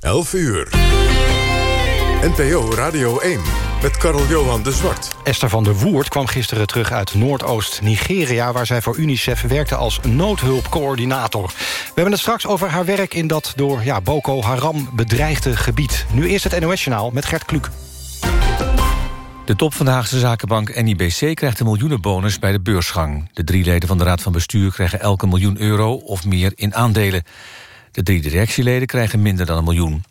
11 uur. NPO Radio 1 met Karel-Johan de Zwart. Esther van der Woert kwam gisteren terug uit Noordoost-Nigeria... waar zij voor UNICEF werkte als noodhulpcoördinator. We hebben het straks over haar werk in dat door ja, Boko Haram bedreigde gebied. Nu eerst het NOS-journaal met Gert Kluk. De top van de Haagse zakenbank NIBC krijgt een miljoenenbonus bij de beursgang. De drie leden van de Raad van Bestuur krijgen elke miljoen euro of meer in aandelen. De drie directieleden krijgen minder dan een miljoen.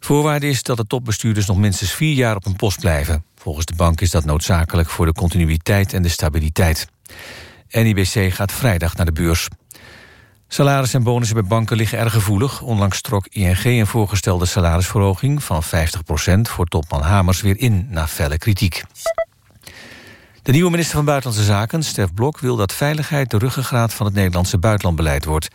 Voorwaarde is dat de topbestuurders nog minstens vier jaar op hun post blijven. Volgens de bank is dat noodzakelijk voor de continuïteit en de stabiliteit. NIBC gaat vrijdag naar de beurs. Salaris en bonussen bij banken liggen erg gevoelig. Onlangs trok ING een voorgestelde salarisverhoging van 50% voor topman Hamers weer in, na felle kritiek. De nieuwe minister van Buitenlandse Zaken, Stef Blok, wil dat veiligheid de ruggengraat van het Nederlandse buitenlandbeleid wordt.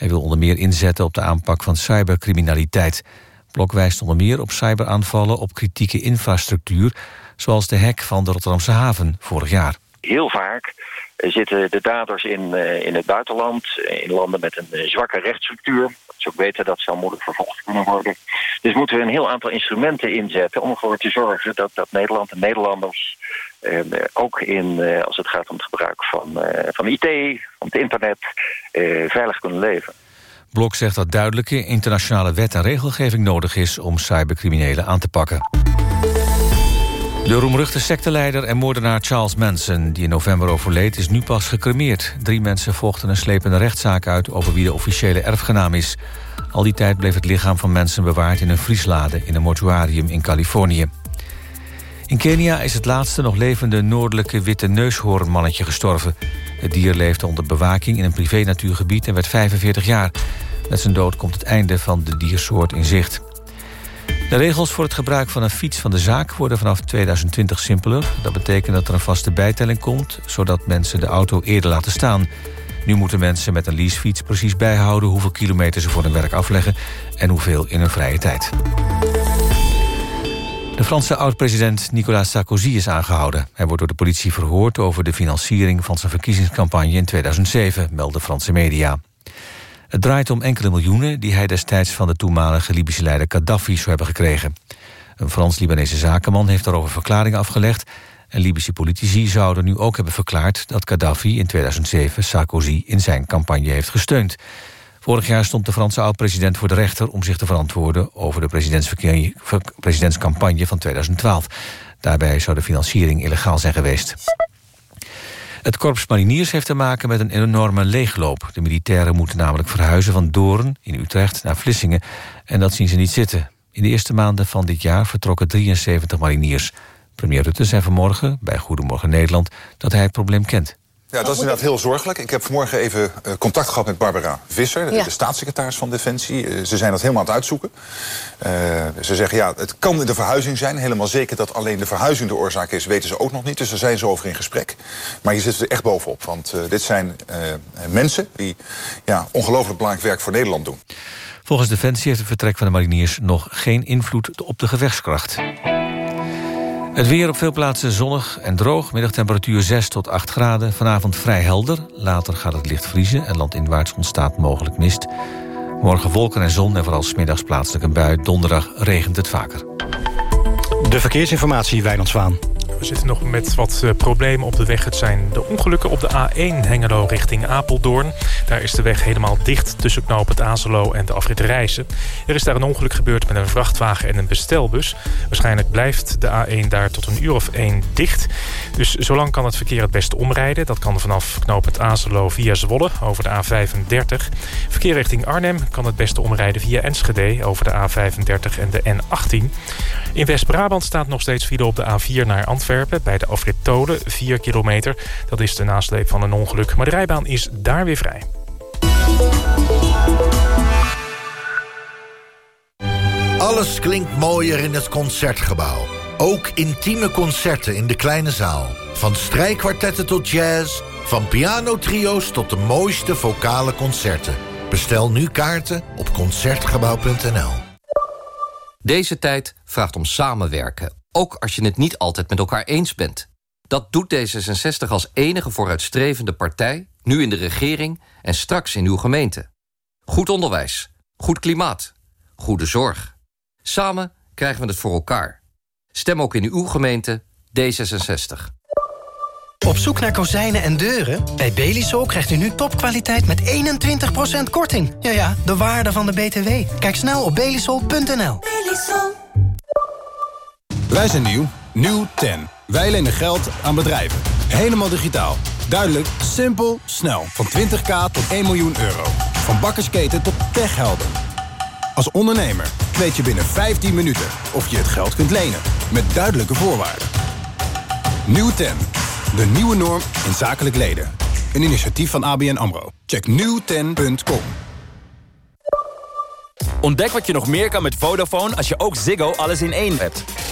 Hij wil onder meer inzetten op de aanpak van cybercriminaliteit. Blok wijst onder meer op cyberaanvallen op kritieke infrastructuur... zoals de hek van de Rotterdamse haven vorig jaar. Heel vaak zitten de daders in, uh, in het buitenland, in landen met een zwakke rechtsstructuur. Ze ook weten dat ze al moeilijk vervolgd kunnen worden. Dus moeten we een heel aantal instrumenten inzetten om ervoor te zorgen dat, dat Nederland en Nederlanders ook in, als het gaat om het gebruik van, van IT, van het internet, veilig kunnen leven. Blok zegt dat duidelijke internationale wet en regelgeving nodig is om cybercriminelen aan te pakken. De roemruchte secteleider en moordenaar Charles Manson... die in november overleed, is nu pas gecremeerd. Drie mensen vochten een slepende rechtszaak uit... over wie de officiële erfgenaam is. Al die tijd bleef het lichaam van Manson bewaard in een vrieslade... in een mortuarium in Californië. In Kenia is het laatste nog levende noordelijke witte neushoornmannetje gestorven. Het dier leefde onder bewaking in een privé-natuurgebied en werd 45 jaar. Met zijn dood komt het einde van de diersoort in zicht. De regels voor het gebruik van een fiets van de zaak worden vanaf 2020 simpeler. Dat betekent dat er een vaste bijtelling komt, zodat mensen de auto eerder laten staan. Nu moeten mensen met een leasefiets precies bijhouden hoeveel kilometer ze voor hun werk afleggen en hoeveel in hun vrije tijd. De Franse oud-president Nicolas Sarkozy is aangehouden. Hij wordt door de politie verhoord over de financiering van zijn verkiezingscampagne in 2007, melden Franse media. Het draait om enkele miljoenen die hij destijds van de toenmalige Libische leider Gaddafi zou hebben gekregen. Een Frans-Libanese zakenman heeft daarover verklaringen afgelegd en Libische politici zouden nu ook hebben verklaard dat Gaddafi in 2007 Sarkozy in zijn campagne heeft gesteund. Vorig jaar stond de Franse oud-president voor de rechter... om zich te verantwoorden over de presidentscampagne van 2012. Daarbij zou de financiering illegaal zijn geweest. Het korps mariniers heeft te maken met een enorme leegloop. De militairen moeten namelijk verhuizen van Doorn in Utrecht naar Vlissingen... en dat zien ze niet zitten. In de eerste maanden van dit jaar vertrokken 73 mariniers. Premier Rutte zei vanmorgen bij Goedemorgen Nederland... dat hij het probleem kent. Ja, dat is inderdaad heel zorgelijk. Ik heb vanmorgen even uh, contact gehad met Barbara Visser... Ja. de staatssecretaris van Defensie. Uh, ze zijn dat helemaal aan het uitzoeken. Uh, ze zeggen, ja, het kan de verhuizing zijn. Helemaal zeker dat alleen de verhuizing de oorzaak is... weten ze ook nog niet, dus daar zijn ze over in gesprek. Maar je zit er echt bovenop, want dit zijn mensen... die ja, ongelooflijk belangrijk werk voor Nederland doen. Volgens Defensie heeft het vertrek van de mariniers... nog geen invloed op de gevechtskracht. Het weer op veel plaatsen zonnig en droog. Middagtemperatuur 6 tot 8 graden. Vanavond vrij helder. Later gaat het licht vriezen en landinwaarts ontstaat mogelijk mist. Morgen wolken en zon en vooral smiddags plaatselijk een bui. Donderdag regent het vaker. De verkeersinformatie, Wijnand Zwaan. We zitten nog met wat uh, problemen op de weg. Het zijn de ongelukken op de A1 Hengelo richting Apeldoorn. Daar is de weg helemaal dicht tussen knoop het Azelo en de afrit Rijssen. Er is daar een ongeluk gebeurd met een vrachtwagen en een bestelbus. Waarschijnlijk blijft de A1 daar tot een uur of één dicht. Dus zolang kan het verkeer het beste omrijden. Dat kan vanaf knoop het Azelo via Zwolle over de A35. Verkeer richting Arnhem kan het beste omrijden via Enschede over de A35 en de N18. In West-Brabant staat nog steeds file op de A4 naar Antwerpen bij de afrit Tolen, 4 kilometer. Dat is de nasleep van een ongeluk, maar de rijbaan is daar weer vrij. Alles klinkt mooier in het Concertgebouw. Ook intieme concerten in de kleine zaal. Van strijkkwartetten tot jazz, van pianotrio's tot de mooiste vocale concerten. Bestel nu kaarten op Concertgebouw.nl. Deze tijd vraagt om samenwerken ook als je het niet altijd met elkaar eens bent. Dat doet D66 als enige vooruitstrevende partij... nu in de regering en straks in uw gemeente. Goed onderwijs, goed klimaat, goede zorg. Samen krijgen we het voor elkaar. Stem ook in uw gemeente D66. Op zoek naar kozijnen en deuren? Bij Belisol krijgt u nu topkwaliteit met 21% korting. Ja ja, de waarde van de BTW. Kijk snel op belisol.nl. Belisol. Wij zijn nieuw. Nieuw 10. Wij lenen geld aan bedrijven. Helemaal digitaal. Duidelijk, simpel, snel. Van 20k tot 1 miljoen euro. Van bakkersketen tot techhelden. Als ondernemer weet je binnen 15 minuten of je het geld kunt lenen. Met duidelijke voorwaarden. Nieuw 10. De nieuwe norm in zakelijk leden. Een initiatief van ABN AMRO. Check nieuwten.com. Ontdek wat je nog meer kan met Vodafone als je ook Ziggo alles in één hebt.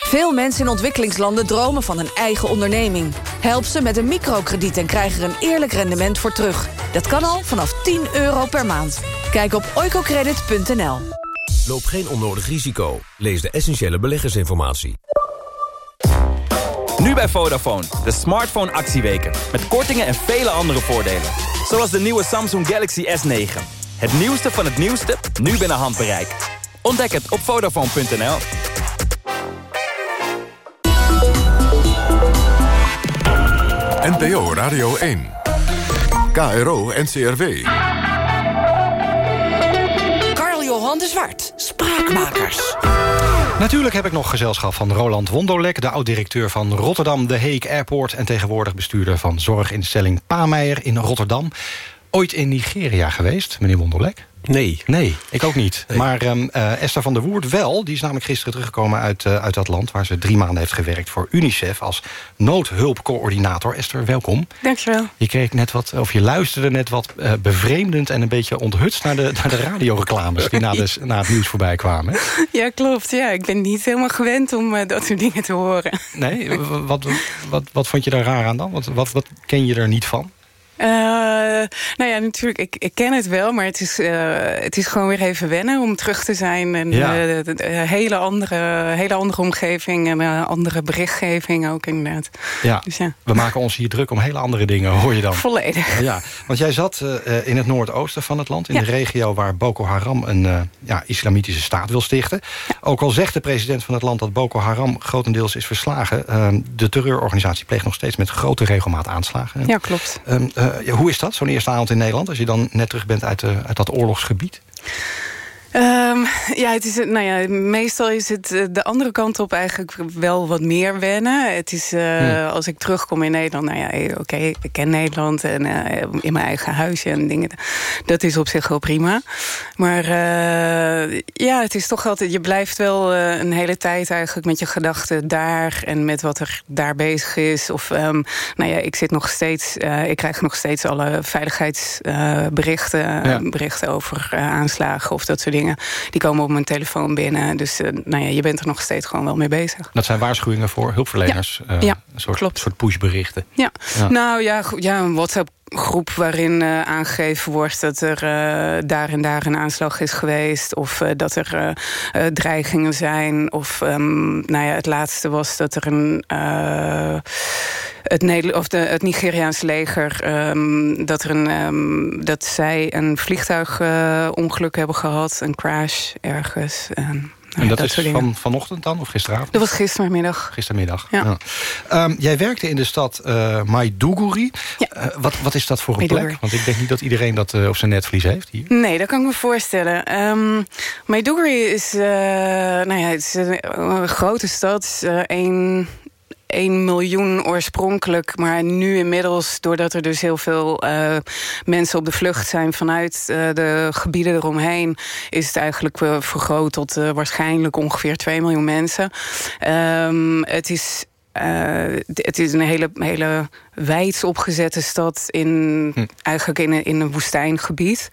Veel mensen in ontwikkelingslanden dromen van een eigen onderneming. Help ze met een microkrediet en krijg er een eerlijk rendement voor terug. Dat kan al vanaf 10 euro per maand. Kijk op oicocredit.nl. Loop geen onnodig risico. Lees de essentiële beleggersinformatie. Nu bij Vodafone, de smartphone actieweken. Met kortingen en vele andere voordelen. Zoals de nieuwe Samsung Galaxy S9. Het nieuwste van het nieuwste, nu binnen handbereik. Ontdek het op Vodafone.nl. NPO Radio 1. KRO NCRW. Carl Johan de Zwart, Spraakmakers. Natuurlijk heb ik nog gezelschap van Roland Wondolek... de oud-directeur van Rotterdam De Heek Airport... en tegenwoordig bestuurder van zorginstelling Pameijer in Rotterdam. Ooit in Nigeria geweest, meneer Wondolek? Nee. Nee, ik ook niet. Maar um, uh, Esther van der Woerd wel. Die is namelijk gisteren teruggekomen uit, uh, uit dat land... waar ze drie maanden heeft gewerkt voor UNICEF... als noodhulpcoördinator. Esther, welkom. Dankjewel. Je kreeg net wat, of je luisterde net wat uh, bevreemdend... en een beetje onthutst naar de, naar de radioreclames... die na, de, na het nieuws voorbij kwamen. Ja, klopt. Ja, ik ben niet helemaal gewend om dat soort dingen te horen. Nee? Wat, wat, wat, wat vond je daar raar aan dan? Wat, wat, wat ken je er niet van? Uh, nou ja, natuurlijk, ik, ik ken het wel, maar het is, uh, het is gewoon weer even wennen om terug te zijn. En ja. de, de, hele, andere, hele andere omgeving en andere berichtgeving ook inderdaad. Ja. Dus ja, we maken ons hier druk om hele andere dingen, hoor je dan. Volledig. Ja, want jij zat in het noordoosten van het land, in ja. de regio waar Boko Haram een ja, islamitische staat wil stichten. Ook al zegt de president van het land dat Boko Haram grotendeels is verslagen, de terreurorganisatie pleegt nog steeds met grote regelmaat aanslagen. Ja, klopt. Uh, hoe is dat, zo'n eerste avond in Nederland... als je dan net terug bent uit, uh, uit dat oorlogsgebied? Um, ja, het is, nou ja, meestal is het de andere kant op eigenlijk wel wat meer wennen. Het is, uh, hmm. als ik terugkom in Nederland, nou ja, oké, okay, ik ken Nederland en uh, in mijn eigen huisje en dingen. Dat is op zich wel prima. Maar uh, ja, het is toch altijd, je blijft wel een hele tijd eigenlijk met je gedachten daar en met wat er daar bezig is. Of, um, nou ja, ik zit nog steeds, ik krijg nog steeds alle veiligheidsberichten, ja. berichten over aanslagen of dat soort dingen. Die komen op mijn telefoon binnen. Dus uh, nou ja, je bent er nog steeds gewoon wel mee bezig. Dat zijn waarschuwingen voor hulpverleners? Ja, uh, ja een soort, klopt. soort pushberichten? Ja. ja. nou ja, ja een WhatsApp groep waarin uh, aangegeven wordt dat er uh, daar en daar een aanslag is geweest. Of uh, dat er dreigingen zijn. Of um, nou ja, het laatste was dat er een het, Neder of de, het Nigeriaanse leger um, dat, er een, um, dat zij een vliegtuigongeluk hebben gehad, een crash ergens. En, en dat, dat is van, vanochtend dan, of gisteravond? Dat was gistermiddag. Gistermiddag, ja. ja. Um, jij werkte in de stad uh, Maiduguri. Ja. Uh, wat, wat is dat voor een plek? Want ik denk niet dat iedereen dat uh, op zijn netvlies heeft hier. Nee, dat kan ik me voorstellen. Um, Maiduguri is, nou ja, het is een, een grote stad. Een 1 miljoen oorspronkelijk. Maar nu inmiddels, doordat er dus heel veel uh, mensen op de vlucht zijn... vanuit uh, de gebieden eromheen... is het eigenlijk uh, vergroot tot waarschijnlijk ongeveer 2 miljoen mensen. Um, het is... Het is een hele, hele wijd opgezette stad in hm. eigenlijk in een, in een woestijngebied.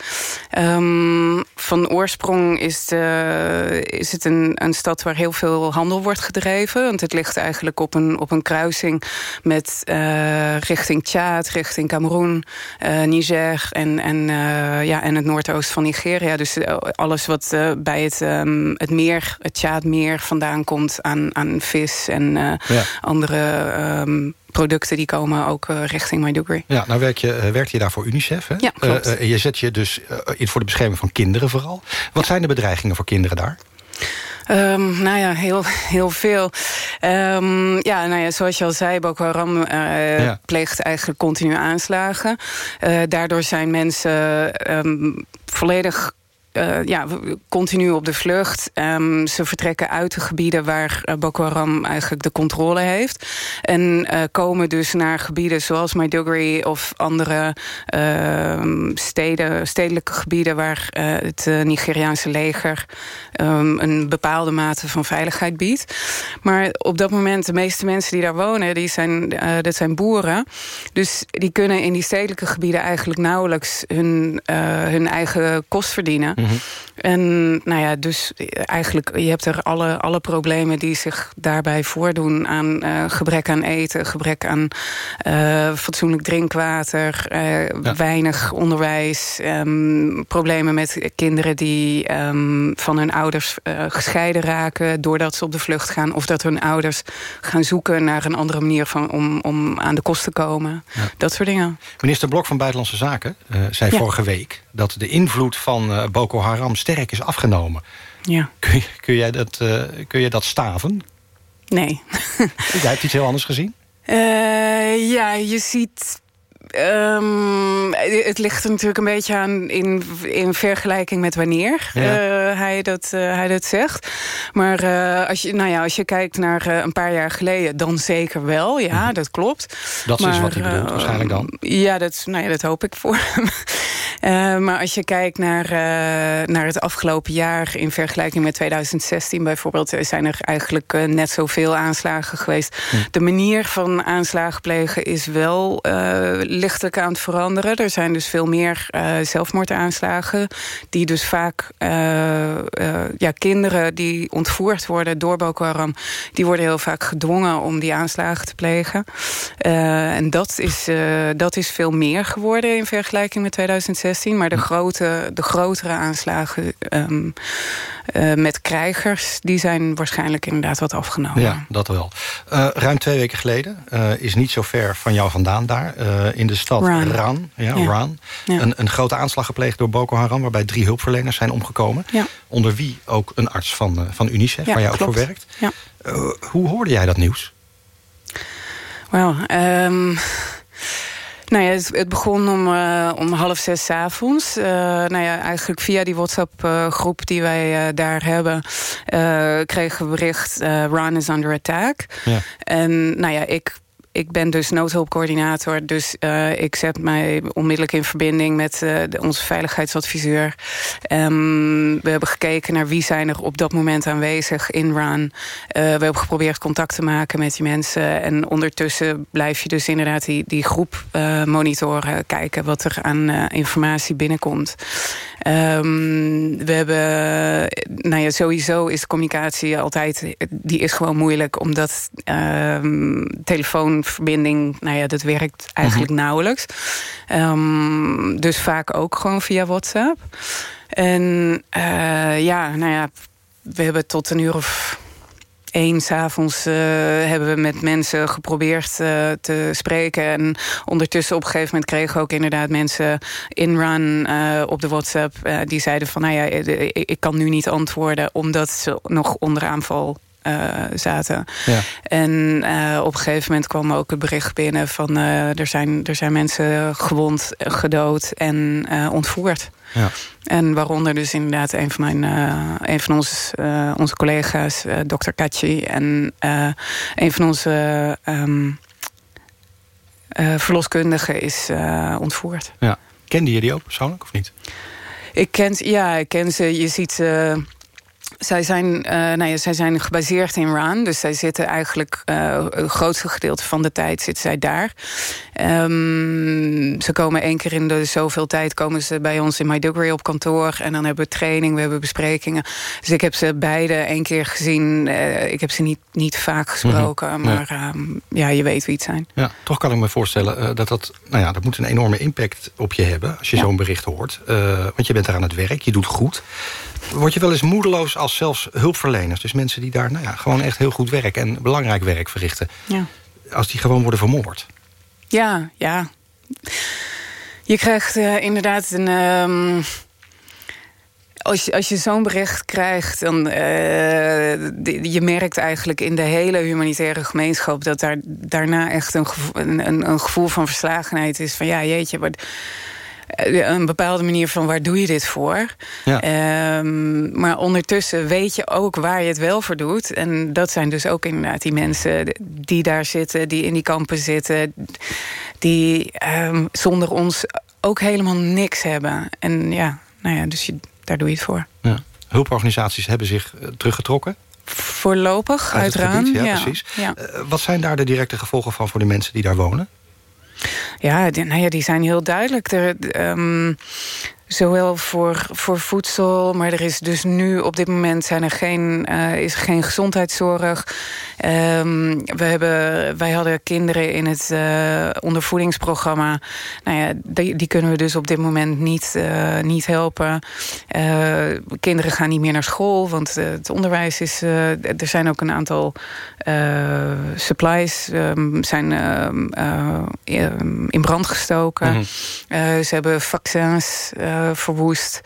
Um, van oorsprong is, de, is het een, een stad waar heel veel handel wordt gedreven. Want het ligt eigenlijk op een, op een kruising met uh, richting Tjaad, richting Cameroen, uh, Niger en, en, uh, ja, en het noordoosten van Nigeria. Dus alles wat bij het, um, het meer, het Tjaadmeer vandaan komt aan, aan vis en ja. andere um, producten die komen ook uh, richting Maiduguri. Ja, nou werk je, uh, werkt je daar voor UNICEF, hè? Ja, klopt. Uh, je zet je dus in voor de bescherming van kinderen vooral. Wat zijn de bedreigingen voor kinderen daar? Um, nou ja, heel, heel veel. Um, ja, nou ja, zoals je al zei, Boko Haram uh, ja. pleegt eigenlijk continu aanslagen. Uh, daardoor zijn mensen um, volledig uh, ja, continu op de vlucht. Um, ze vertrekken uit de gebieden waar uh, Boko Haram eigenlijk de controle heeft. En uh, komen dus naar gebieden zoals Maiduguri of andere steden, stedelijke gebieden... waar het Nigeriaanse leger um, een bepaalde mate van veiligheid biedt. Maar op dat moment, de meeste mensen die daar wonen... Die zijn, dat zijn boeren. Dus die kunnen in die stedelijke gebieden eigenlijk nauwelijks hun, hun eigen kost verdienen. Mm -hmm. En nou ja, dus eigenlijk, je hebt er alle, alle problemen die zich daarbij voordoen aan uh, gebrek aan eten, gebrek aan uh, fatsoenlijk drinkwater, uh, ja. weinig onderwijs, um, problemen met kinderen die um, van hun ouders gescheiden raken doordat ze op de vlucht gaan, of dat hun ouders gaan zoeken naar een andere manier van, om, om aan de kost te komen. Ja. Dat soort dingen. Minister Blok van Buitenlandse Zaken zei ja. vorige week dat de invloed van Boko Haram sterk is afgenomen. Ja. Kun, je, kun, jij dat, uh, kun je dat staven? Nee. Jij hebt iets heel anders gezien? Uh, ja, je ziet Um, het ligt er natuurlijk een beetje aan in, in vergelijking met wanneer ja. uh, hij, dat, uh, hij dat zegt. Maar uh, als, je, nou ja, als je kijkt naar een paar jaar geleden, dan zeker wel. Ja, dat klopt. Dat maar, is wat hij bedoelt waarschijnlijk dan. Ja, dat, nou ja, dat hoop ik voor hem. Maar als je kijkt naar, naar het afgelopen jaar... in vergelijking met 2016 bijvoorbeeld... zijn er eigenlijk net zoveel aanslagen geweest. Hm. De manier van aanslagen plegen is wel lichtelijk aan het veranderen. Er zijn dus veel meer zelfmoordaanslagen... die dus vaak ja, kinderen die ontvoerd worden door Boko Haram... die worden heel vaak gedwongen om die aanslagen te plegen. en dat is, dat is veel meer geworden in vergelijking met 2016. Maar de, grote, de grotere aanslagen um, uh, met krijgers... die zijn waarschijnlijk inderdaad wat afgenomen. Ja, dat wel. Uh, ruim twee weken geleden uh, is niet zo ver van jou vandaan daar... in de stad Ran. Ran, ja, ja. Ran. Een, een, grote aanslag gepleegd door Boko Haram... waarbij drie hulpverleners zijn omgekomen. Onder wie ook een arts van, van UNICEF, waar jij ook klopt. voor werkt. Ja. hoe hoorde jij dat nieuws? Wel, um... Nou ja, het, het begon om, uh, om half zes avonds. Uh, nou ja, eigenlijk via die WhatsApp-groep uh, die wij daar hebben... kregen we bericht, Ron is under attack. Ja. En nou ja, ik ik ben dus noodhulpcoördinator. Dus uh, ik zet mij onmiddellijk in verbinding met de, onze veiligheidsadviseur. Um, we hebben gekeken naar wie zijn er op dat moment aanwezig in RAN. Uh, we hebben geprobeerd contact te maken met die mensen. En ondertussen blijf je dus inderdaad die, die groep monitoren. Kijken wat er aan informatie binnenkomt. Um, we hebben, nou ja, sowieso is communicatie altijd, die is gewoon moeilijk, omdat um, telefoonverbinding, nou ja, dat werkt eigenlijk -hmm. nauwelijks. Um, dus vaak ook gewoon via WhatsApp. En uh, ja, nou ja, we hebben tot een uur of één s'avonds uh, hebben we met mensen geprobeerd uh, te spreken. En ondertussen op een gegeven moment kregen we ook inderdaad mensen in run uh, op de WhatsApp. die zeiden van, nou ja, ik kan nu niet antwoorden omdat ze nog onder aanval uh, zaten. Ja. En uh, op een gegeven moment kwam ook het bericht binnen van uh, er, zijn, er zijn mensen gewond, gedood en ontvoerd. Ja. En waaronder dus inderdaad een van, mijn, een van ons, onze collega's, Dr. Kachi, en een van onze um, verloskundigen is ontvoerd. Ja. Kende je die ook persoonlijk of niet? Ik ken, ja, ik ken ze. Je ziet ze Zij zijn, uh, nou ja, zij zijn gebaseerd in Raan. Dus zij zitten eigenlijk uh, het grootste gedeelte van de tijd zitten zij daar. Um, ze komen één keer in de zoveel tijd komen ze bij ons in Maiduguri op kantoor. En dan hebben we training, we hebben besprekingen. Dus ik heb ze beide één keer gezien. Uh, ik heb ze niet, niet vaak gesproken. Mm -hmm. Maar ja. Um, ja, je weet wie het zijn. Ja, toch kan ik me voorstellen dat dat, nou ja, dat moet een enorme impact op je hebben. Als je ja. zo'n bericht hoort. want je bent daar aan het werk, je doet goed. Word je wel eens moedeloos als zelfs hulpverleners? Dus mensen die daar nou ja, gewoon echt heel goed werk en belangrijk werk verrichten. Ja. Als die gewoon worden vermoord. Ja, ja. Je krijgt uh, inderdaad een... Um, als je, als je zo'n bericht krijgt, dan uh, je merkt eigenlijk in de hele humanitaire gemeenschap dat daar daarna echt een gevoel, een, een gevoel van verslagenheid is. Van ja, jeetje, wat een bepaalde manier van waar doe je dit voor. Ja. Um, maar ondertussen weet je ook waar je het wel voor doet. En dat zijn dus ook inderdaad die mensen die daar zitten, die in die kampen zitten, die um, zonder ons ook helemaal niks hebben. En ja, nou ja, dus je, daar doe je het voor. Ja. Hulporganisaties hebben zich teruggetrokken. Voorlopig, Uit uiteraard. Gebied, ja, ja, precies. Ja. Uh, wat zijn daar de directe gevolgen van voor de mensen die daar wonen? Ja, die, nou ja, die zijn heel duidelijk. Um, zowel voor, voor voedsel, maar er is dus nu op dit moment zijn er geen, uh, is geen gezondheidszorg. Um, we hebben, wij hadden kinderen in het uh, ondervoedingsprogramma. Nou ja, die, die, kunnen we dus op dit moment niet, uh, niet helpen. kinderen gaan niet meer naar school, want het onderwijs is... er zijn ook een aantal supplies um, zijn in brand gestoken. Mm -hmm. ze hebben vaccins verwoest.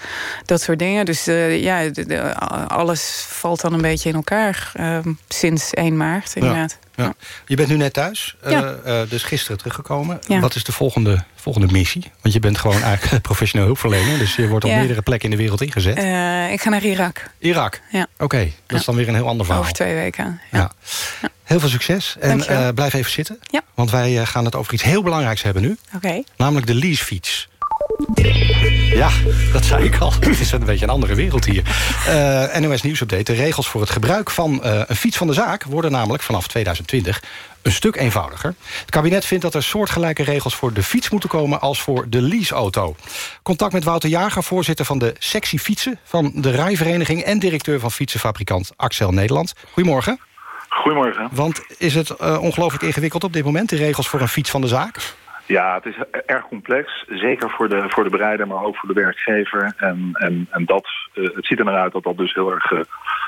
Dat soort dingen. Dus uh, ja, de, de, alles valt dan een beetje in elkaar uh, sinds 1 maart inderdaad. Ja, ja. Je bent nu net thuis, ja. uh, dus gisteren teruggekomen. Wat is de volgende, volgende missie? Want je bent gewoon eigenlijk professioneel hulpverlener... dus je wordt op meerdere plekken in de wereld ingezet. ik ga naar Irak. Irak? Ja. Oké, okay, dat is dan weer een heel ander verhaal. Over twee weken, ja. Heel veel succes en blijf even zitten. Want wij gaan het over iets heel belangrijks hebben nu. Okay. Namelijk de leasefiets. Ja, dat zei ik al. Het is een beetje een andere wereld hier. Uh, NOS Nieuwsupdate. De regels voor het gebruik van uh, een fiets van de zaak... worden namelijk vanaf 2020 een stuk eenvoudiger. Het kabinet vindt dat er soortgelijke regels voor de fiets moeten komen... als voor de leaseauto. Contact met Wouter Jager, voorzitter van de sectie fietsen... van de Rijvereniging en directeur van fietsenfabrikant Axel Nederland. Goedemorgen. Goedemorgen. Want is het uh, ongelooflijk ingewikkeld op dit moment... de regels voor een fiets van de zaak? Ja, het is erg complex. Zeker voor de, voor de bereider, maar ook voor de werkgever. En, en, en dat, uh, het ziet er naar uit dat dat dus heel erg uh,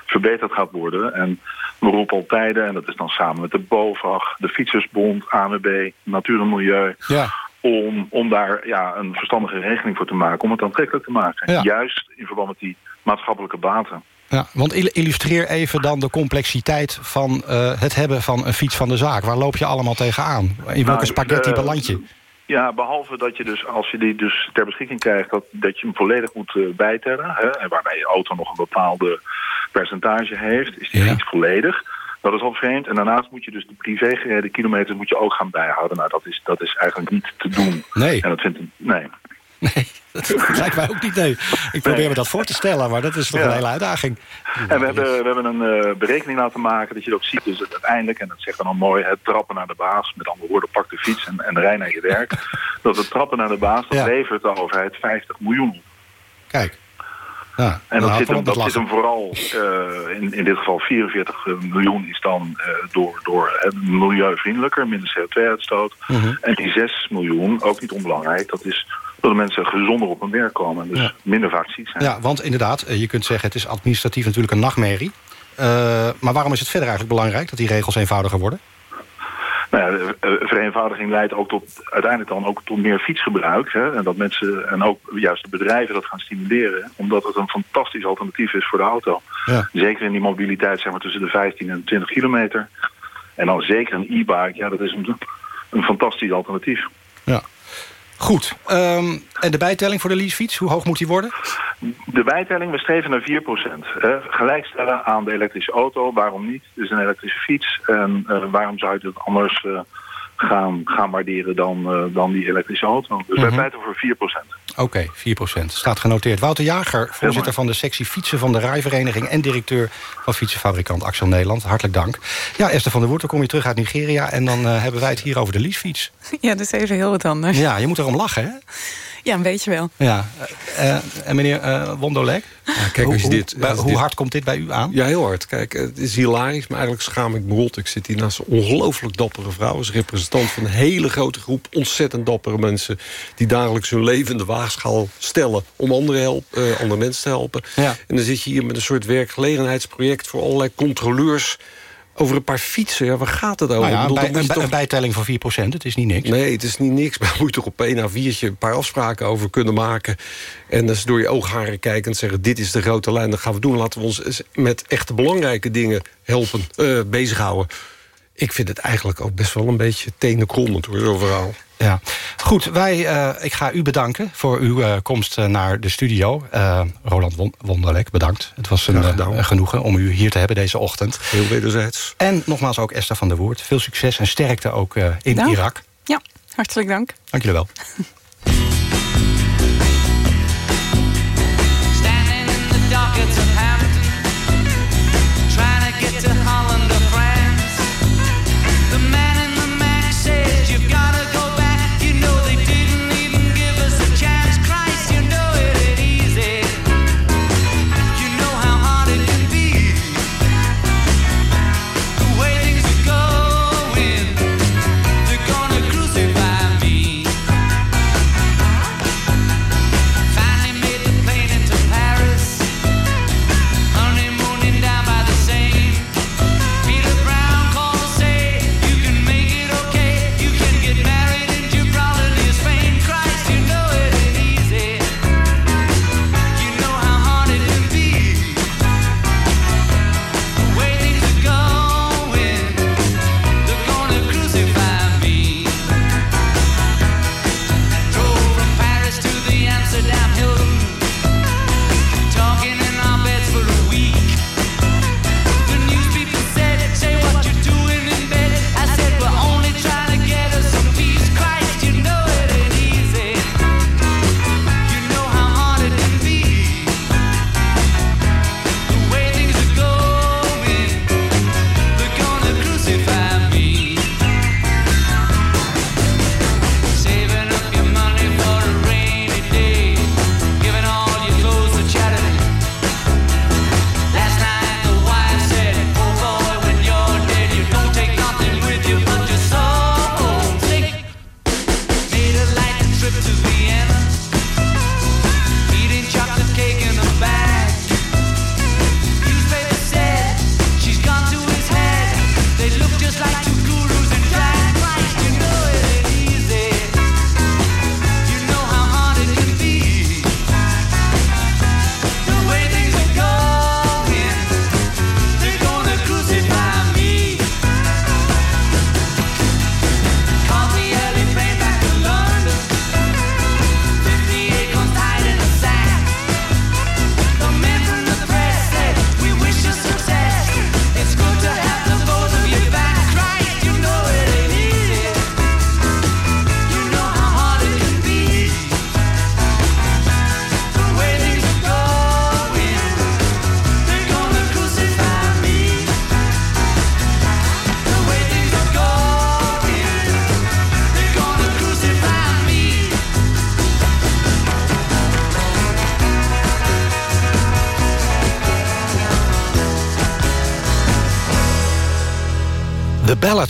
verbeterd gaat worden. En we roepen al tijden, en dat is dan samen met de BOVAG, de Fietsersbond, ANWB, Natuur en Milieu... Ja. Om, om daar ja, een verstandige regeling voor te maken, om het aantrekkelijk te maken. Ja. Juist in verband met die maatschappelijke baten. Ja, want illustreer even dan de complexiteit van uh, het hebben van een fiets van de zaak. Waar loop je allemaal tegenaan? In welke nou, spaghetti uh, beland je? Ja, behalve dat je dus, als je die dus ter beschikking krijgt... dat, dat je hem volledig moet uh, bijtellen... Hè, en waarbij je auto nog een bepaalde percentage heeft... is die Ja. niet volledig. Dat is al vreemd. En daarnaast moet je dus de privé gereden kilometers moet je ook gaan bijhouden. Nou, dat is, dat is eigenlijk niet te doen. Nee. En dat vindt... Nee. Nee, dat lijkt mij ook niet. Nee. Ik probeer Nee. me dat voor te stellen, maar dat is toch Ja. een hele uitdaging. En we hebben, we hebben een eh, berekening laten maken dat je ook ziet. Dus het uiteindelijk, en dat zegt dan al mooi, het trappen naar de baas. Met andere woorden, pak de fiets en, en rij naar je werk. dat het trappen naar de baas, dat Ja. levert de overheid 50 miljoen op. Kijk. Ja, En nou, dat zit hem, dat zit hem vooral, eh, in, in dit geval 44 miljoen is dan eh, door, door milieuvriendelijker, minder CO2-uitstoot. Mhm. En die 6 miljoen, ook niet onbelangrijk, dat is dat de mensen gezonder op hun werk komen. En dus Ja. minder vaak ziek zijn. Ja, want inderdaad, eh, je kunt zeggen het is administratief natuurlijk een nachtmerrie. Eh, maar waarom is het verder eigenlijk belangrijk dat die regels eenvoudiger worden? Nou ja, de eh, vereenvoudiging leidt ook tot, uiteindelijk dan ook tot meer fietsgebruik. Hè? En dat mensen en ook juist de bedrijven dat gaan stimuleren. Omdat het een fantastisch alternatief is voor de auto. Ja. Zeker in die mobiliteit zeg maar, tussen de 15 en 20 kilometer. En dan zeker een e-bike, ja, dat is een, een fantastisch alternatief. Goed. Ehm, en de bijtelling voor de leasefiets, hoe hoog moet die worden? De bijtelling, we streven naar 4%. Hè? Gelijkstellen aan de elektrische auto, waarom niet? Dus een elektrische fiets. En eh, waarom zou je het anders eh, gaan, gaan waarderen dan, uh, dan die elektrische auto. Dus wij Mhm. pleiten voor 4%. Oké, 4% Staat genoteerd. Wouter Jager, voorzitter van de sectie fietsen van de Rijvereniging... en directeur van fietsenfabrikant Axel Nederland. Hartelijk dank. Ja, Esther van der Woert, dan kom je terug uit Nigeria... en dan uh, hebben wij het hier over de leasefiets. Ja, dat is even heel wat anders. Ja, je moet erom lachen, hè? Ja, een beetje wel. Ja. Uh, en meneer uh, Wondolek? Ja, kijk, als je hoe, dit, hoe, als hoe dit, hard komt dit bij u aan? Ja, heel hard. Kijk, het is hilarisch, maar eigenlijk schaam ik me rot. Ik zit hier naast een ongelooflijk dappere vrouw. Als representant van een hele grote groep ontzettend dappere mensen... die dagelijks hun leven in de waagschaal stellen... om andere, help, uh, andere mensen te helpen. Ja. En dan zit je hier met een soort werkgelegenheidsproject... voor allerlei controleurs over een paar fietsen. Ja, waar gaat het over? Nou ja, bedoel, een, bij, een, toch... een, bijtelling van 4% het is niet niks. Nee, het is niet niks. Maar moet je toch op een A4'tje een paar afspraken over kunnen maken. En als door je oogharen kijken en zeggen... dit is de grote lijn, dat gaan we doen. Laten we ons met echte belangrijke dingen helpen, uh, bezighouden. Ik vind het eigenlijk ook best wel een beetje tenenkrommend, hoor, zo'n verhaal. Ja, goed. Wij, uh, ik ga u bedanken voor uw uh, komst uh, naar de studio. Roland Wonderlek, bedankt. Het was een, een, genoegen om u hier te hebben deze ochtend. Heel wederzijds. En nogmaals ook Esther van der Woert. Veel succes en sterkte ook in dank. Irak. Ja, hartelijk dank. Dank jullie wel.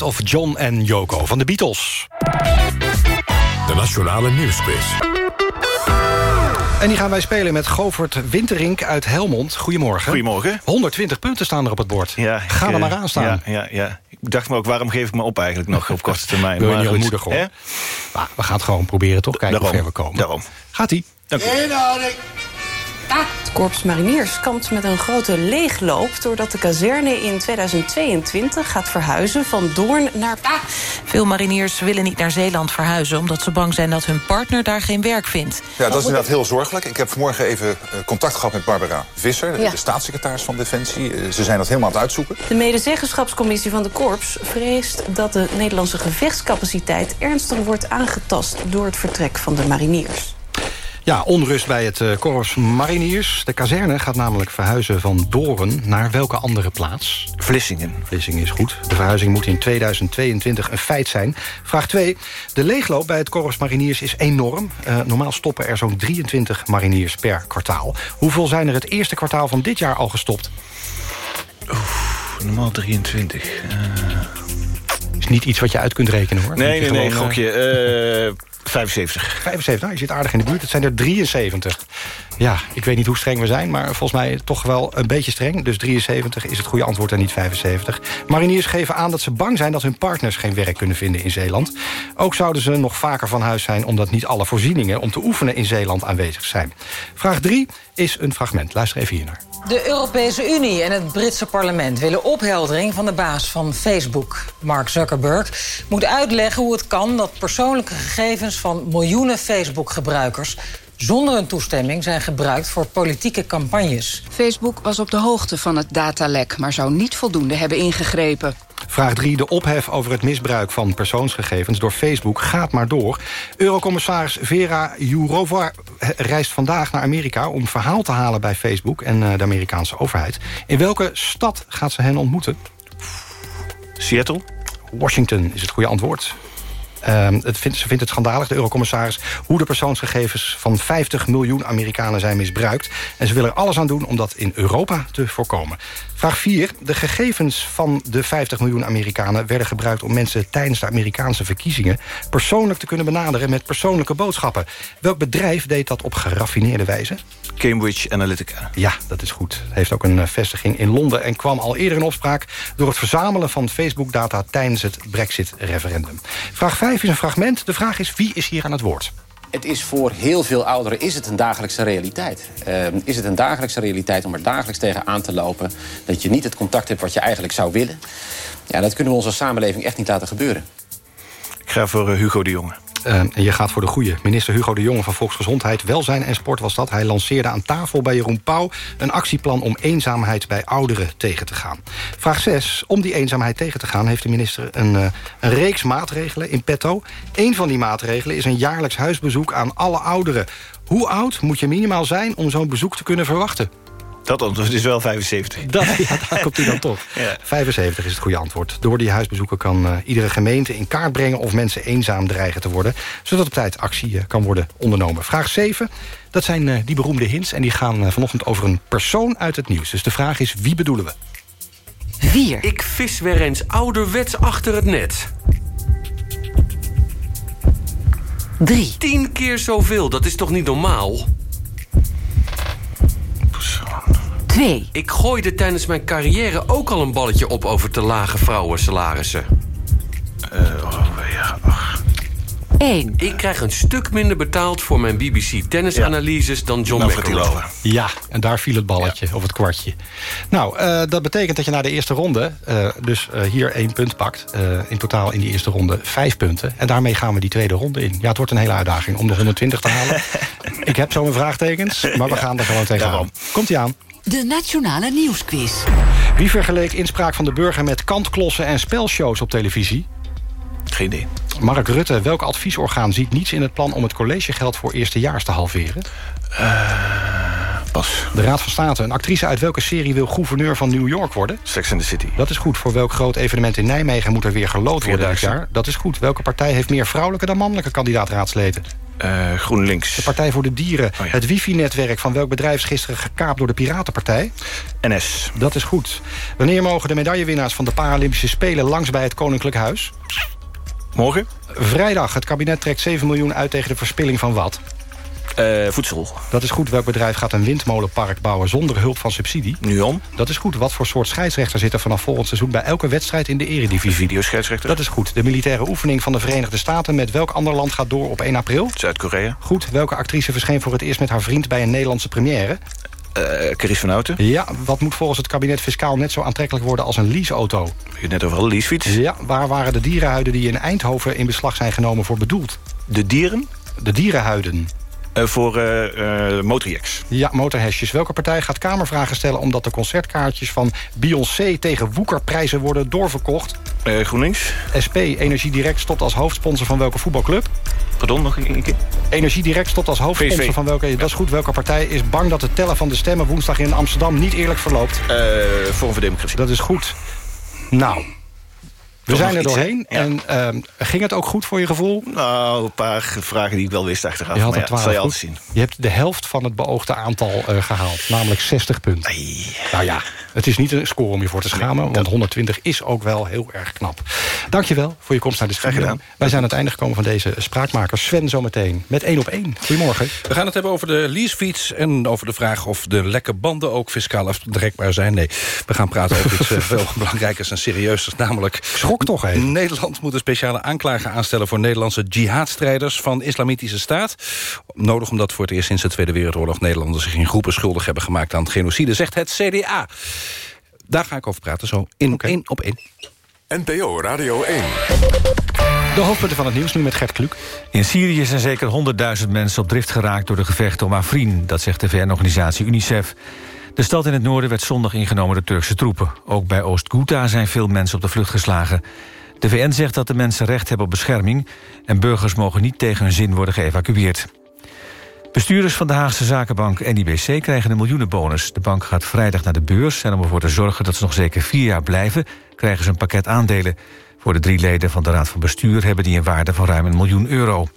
Of John en Yoko van de Beatles. De Nationale Nieuwsquiz. En die gaan wij spelen met Govert Winterink uit Helmond. Goedemorgen. Goedemorgen. 120 punten staan er op het bord. Ja, Ga ik, er maar aan staan. Ja, ja, ja. Ik dacht me ook, waarom geef ik me op eigenlijk nog op korte termijn? Wil je maar niet goed, hoor. Maar we gaan het gewoon proberen, toch? Kijken Daarom, hoe ver we komen. Daarom. Gaat-ie. Dank u. Het Korps Mariniers kampt met een grote leegloop... doordat de kazerne in 2022 gaat verhuizen van Doorn naar... Veel mariniers willen niet naar Zeeland verhuizen... omdat ze bang zijn dat hun partner daar geen werk vindt. Ja, dat is inderdaad heel zorgelijk. Ik heb vanmorgen even eh, contact gehad met Barbara Visser... Ja. de staatssecretaris van Defensie. Eh, Ze zijn dat helemaal aan het uitzoeken. De medezeggenschapscommissie van de Korps vreest dat de Nederlandse gevechtscapaciteit ernstig wordt aangetast door het vertrek van de mariniers. Ja, onrust bij het uh, Korps Mariniers. De kazerne gaat namelijk verhuizen van Doren naar welke andere plaats? Vlissingen. Vlissingen is goed. De verhuizing moet in 2022 een feit zijn. Vraag 2. De leegloop bij het Korps Mariniers is enorm. Uh, normaal stoppen er zo'n 23 mariniers per kwartaal. Hoeveel zijn er het eerste kwartaal van dit jaar al gestopt? Oef, normaal 23. Uh... Is niet iets wat je uit kunt rekenen, hoor. Nee, nee, nee, gokje. 75. 75, nou, je zit aardig in de buurt. Het zijn er 73. Ja, ik weet niet hoe streng we zijn, maar volgens mij toch wel een beetje streng. Dus 73 is het goede antwoord en niet 75. Mariniers geven aan dat ze bang zijn dat hun partners geen werk kunnen vinden in Zeeland. Ook zouden ze nog vaker van huis zijn omdat niet alle voorzieningen om te oefenen in Zeeland aanwezig zijn. Vraag 3 is een fragment. Luister even hier naar. De Europese Unie en het Britse parlement willen opheldering van de baas van Facebook. Mark Zuckerberg moet uitleggen hoe het kan dat persoonlijke gegevens van miljoenen Facebook-gebruikers zonder een toestemming zijn gebruikt voor politieke campagnes. Facebook was op de hoogte van het datalek, maar zou niet voldoende hebben ingegrepen. Vraag 3. De ophef over het misbruik van persoonsgegevens door Facebook gaat maar door. Eurocommissaris Vera Jourova reist vandaag naar Amerika... om verhaal te halen bij Facebook en de Amerikaanse overheid. In welke stad gaat ze hen ontmoeten? Seattle? Washington is het goede antwoord. Um, het ze vindt het schandalig, de eurocommissaris... hoe de persoonsgegevens van 50 miljoen Amerikanen zijn misbruikt. En ze willen er alles aan doen om dat in Europa te voorkomen. Vraag 4. De gegevens van de 50 miljoen Amerikanen... werden gebruikt om mensen tijdens de Amerikaanse verkiezingen... persoonlijk te kunnen benaderen met persoonlijke boodschappen. Welk bedrijf deed dat op geraffineerde wijze? Cambridge Analytica. Ja, dat is goed. Het heeft ook een vestiging in Londen... en kwam al eerder in opspraak door het verzamelen van Facebook-data... tijdens het Brexit-referendum. Vraag 5 is een fragment. De vraag is, wie is hier aan het woord? Het is voor heel veel ouderen is het een dagelijkse realiteit. Uh, is het een dagelijkse realiteit om er dagelijks tegen aan te lopen... dat je niet het contact hebt wat je eigenlijk zou willen? Ja, dat kunnen we onze samenleving echt niet laten gebeuren. Ik ga voor uh, Hugo de Jonge. Uh, en je gaat voor de goede. Minister Hugo de Jonge van Volksgezondheid, Welzijn en Sport was dat. Hij lanceerde aan tafel bij Jeroen Pauw een actieplan om eenzaamheid bij ouderen tegen te gaan. Vraag 6. Om die eenzaamheid tegen te gaan heeft de minister een, uh, een reeks maatregelen in petto. Eén van die maatregelen is een jaarlijks huisbezoek aan alle ouderen. Hoe oud moet je minimaal zijn om zo'n bezoek te kunnen verwachten? Dat antwoord is wel 75. Dat, ja, daar komt hij dan toch. Ja. 75 is het goede antwoord. Door die huisbezoeken kan uh, iedere gemeente in kaart brengen... of mensen eenzaam dreigen te worden... zodat op tijd actie uh, kan worden ondernomen. Vraag 7, dat zijn uh, die beroemde hints... en die gaan vanochtend over een persoon uit het nieuws. Dus de vraag is, wie bedoelen we? 4. Ik vis weer eens ouderwets achter het net. 3. Tien keer zoveel, dat is toch niet normaal? 2. Ik gooide tijdens mijn carrière ook al een balletje op over te lage vrouwensalarissen. Uh, oh, ja, ach. 1. Ik krijg een stuk minder betaald voor mijn BBC tennisanalyses ja. dan John McEnroe. Ja, en daar viel het balletje, ja. of het kwartje. Nou, uh, dat betekent dat je na de eerste ronde... Uh, dus uh, hier één punt pakt. in totaal in die eerste ronde vijf punten. En daarmee gaan we die tweede ronde in. Ja, het wordt een hele uitdaging om de 120 te halen. Ik heb zo mijn vraagtekens, maar we gaan er gewoon tegenaan. Komt-ie aan. De Nationale Nieuwsquiz. Wie vergeleek inspraak van de burger met kantklossen en spelshows op televisie? Geen idee. Mark Rutte, welk adviesorgaan ziet niets in het plan... om het collegegeld voor eerstejaars te halveren? Uh, pas. De Raad van State. Een actrice uit welke serie wil gouverneur van New York worden? Sex and the City. Dat is goed. Voor welk groot evenement in Nijmegen moet er weer gelood worden dit jaar? Dat is goed. Welke partij heeft meer vrouwelijke dan mannelijke kandidaat-raadsleden? Uh, GroenLinks. De Partij voor de Dieren. Oh ja. Het wifi-netwerk van welk bedrijf is gisteren gekaapt door de Piratenpartij? NS. Dat is goed. Wanneer mogen de medaillewinnaars van de Paralympische Spelen langs bij het Koninklijk Huis? Morgen. Vrijdag. Het kabinet trekt 7 miljoen uit tegen de verspilling van wat? Voedsel. Dat is goed. Welk bedrijf gaat een windmolenpark bouwen zonder hulp van subsidie? Nuon. Dat is goed. Wat voor soort scheidsrechter zit er vanaf volgend seizoen... bij elke wedstrijd in de eredivisie? Videoscheidsrechter. Dat is goed. De militaire oefening van de Verenigde Staten... met welk ander land gaat door op 1 april? Zuid-Korea. Goed. Welke actrice verscheen voor het eerst met haar vriend... bij een Nederlandse première? Uh, Chris van Houten. Ja, wat moet volgens het kabinet fiscaal net zo aantrekkelijk worden als een leaseauto? Je net over een leasefiets. Ja, waar waren de dierenhuiden die in Eindhoven in beslag zijn genomen voor bedoeld? De dieren? De dierenhuiden. Uh, voor uh, uh, Motorjex. Ja, motorhesjes. Welke partij gaat Kamervragen stellen... omdat de concertkaartjes van Beyoncé tegen woekerprijzen worden doorverkocht? GroenLinks. SP, Energie Direct stopt als hoofdsponsor van welke voetbalclub? Pardon, nog een keer? Energie Direct stopt als hoofdsponsor van welke... Dat is goed. Welke partij is bang dat het tellen van de stemmen... woensdag in Amsterdam niet eerlijk verloopt? Forum voor Democratie. Dat is goed. Nou... We zijn er doorheen. En uh, ging het ook goed voor je gevoel? Nou, een paar vragen die ik wel wist achteraf. Je had maar ja, dat 12 zal je goed. altijd zien. Je hebt de helft van het beoogde aantal uh, gehaald. Namelijk 60 punten. Nou ja, het is niet een score om je voor te schamen. want 120 is ook wel heel erg knap. Dankjewel voor je komst naar de studio. gedaan. Wij zijn aan het einde gekomen van deze spraakmakers. Sven zometeen met 1 op 1. Goedemorgen. We gaan het hebben over de leasefiets en over de vraag of de lekke banden ook fiscaal aftrekbaar zijn. Nee, we gaan praten over iets uh, veel belangrijkers en serieusers, namelijk... Toch even. Nederland moet een speciale aanklager aanstellen voor Nederlandse jihadstrijders van Islamitische Staat. Nodig omdat voor het eerst sinds de Tweede Wereldoorlog Nederlanders zich in groepen schuldig hebben gemaakt aan genocide, zegt het CDA. Daar ga ik over praten, zo in okay. één op één. NPO Radio 1. De hoofdpunten van het nieuws nu met Gert Kluk. In Syrië zijn zeker 100.000 mensen op drift geraakt door de gevechten om Afrin. Dat zegt de VN-organisatie UNICEF. De stad in het noorden werd zondag ingenomen door Turkse troepen. Ook bij Oost-Ghouta zijn veel mensen op de vlucht geslagen. De VN zegt dat de mensen recht hebben op bescherming... en burgers mogen niet tegen hun zin worden geëvacueerd. Bestuurders van de Haagse zakenbank NIBC krijgen een miljoenenbonus. De bank gaat vrijdag naar de beurs... en om ervoor te zorgen dat ze nog zeker vier jaar blijven... krijgen ze een pakket aandelen. Voor de drie leden van de Raad van Bestuur... hebben die een waarde van ruim een miljoen euro.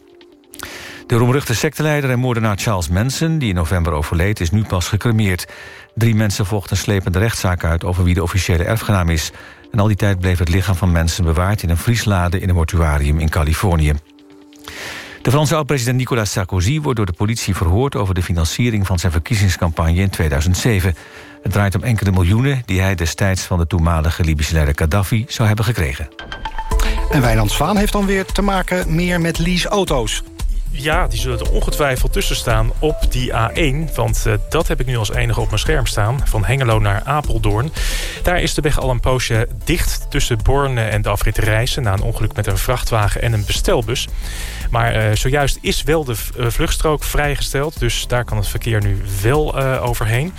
De roemruchte secteleider en moordenaar Charles Manson... die in november overleed, is nu pas gecremeerd. Drie mensen vochten een slepende rechtszaak uit... over wie de officiële erfgenaam is... En al die tijd bleef het lichaam van mensen bewaard in een vrieslade in een mortuarium in Californië. De Franse oud-president Nicolas Sarkozy wordt door de politie verhoord over de financiering van zijn verkiezingscampagne in 2007. Het draait om enkele miljoenen die hij destijds van de toenmalige Libische leider Gaddafi zou hebben gekregen. En Wijnand Zwaan heeft dan weer te maken meer met leaseauto's. Ja, die zullen er ongetwijfeld tussen staan op die A1. Want uh, dat heb ik nu als enige op mijn scherm staan. Van Hengelo naar Apeldoorn. Daar is de weg al een poosje dicht tussen Borne en de afrit Rijssen... na een ongeluk met een vrachtwagen en een bestelbus. Maar uh, zojuist is wel de uh, vluchtstrook vrijgesteld. Dus daar kan het verkeer nu wel overheen.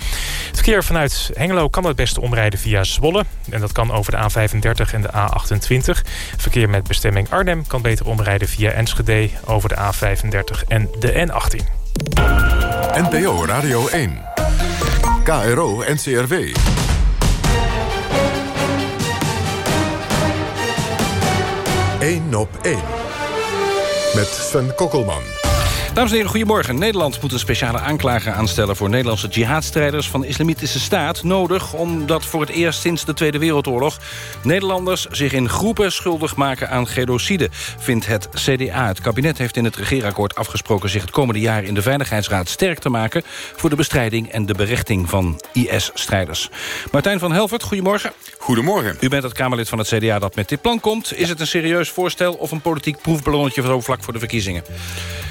Het verkeer vanuit Hengelo kan het beste omrijden via Zwolle. En dat kan over de A35 en de A28. Verkeer met bestemming Arnhem kan beter omrijden via Enschede... over de A35 en de N18. NPO Radio 1. KRO NCRW. Eén op één. Met Sven Kokkelman. Dames en heren, goedemorgen. Nederland moet een speciale aanklager aanstellen... voor Nederlandse jihadstrijders van de Islamitische Staat. Nodig omdat voor het eerst sinds de Tweede Wereldoorlog... Nederlanders zich in groepen schuldig maken aan genocide... vindt het CDA. Het kabinet heeft in het regeerakkoord afgesproken... zich het komende jaar in de Veiligheidsraad sterk te maken... voor de bestrijding en de berechting van IS-strijders. Martijn van Helvert, goedemorgen. Goedemorgen. U bent het Kamerlid van het CDA dat met dit plan komt. Is het een serieus voorstel of een politiek proefballonnetje... zo vlak voor de verkiezingen?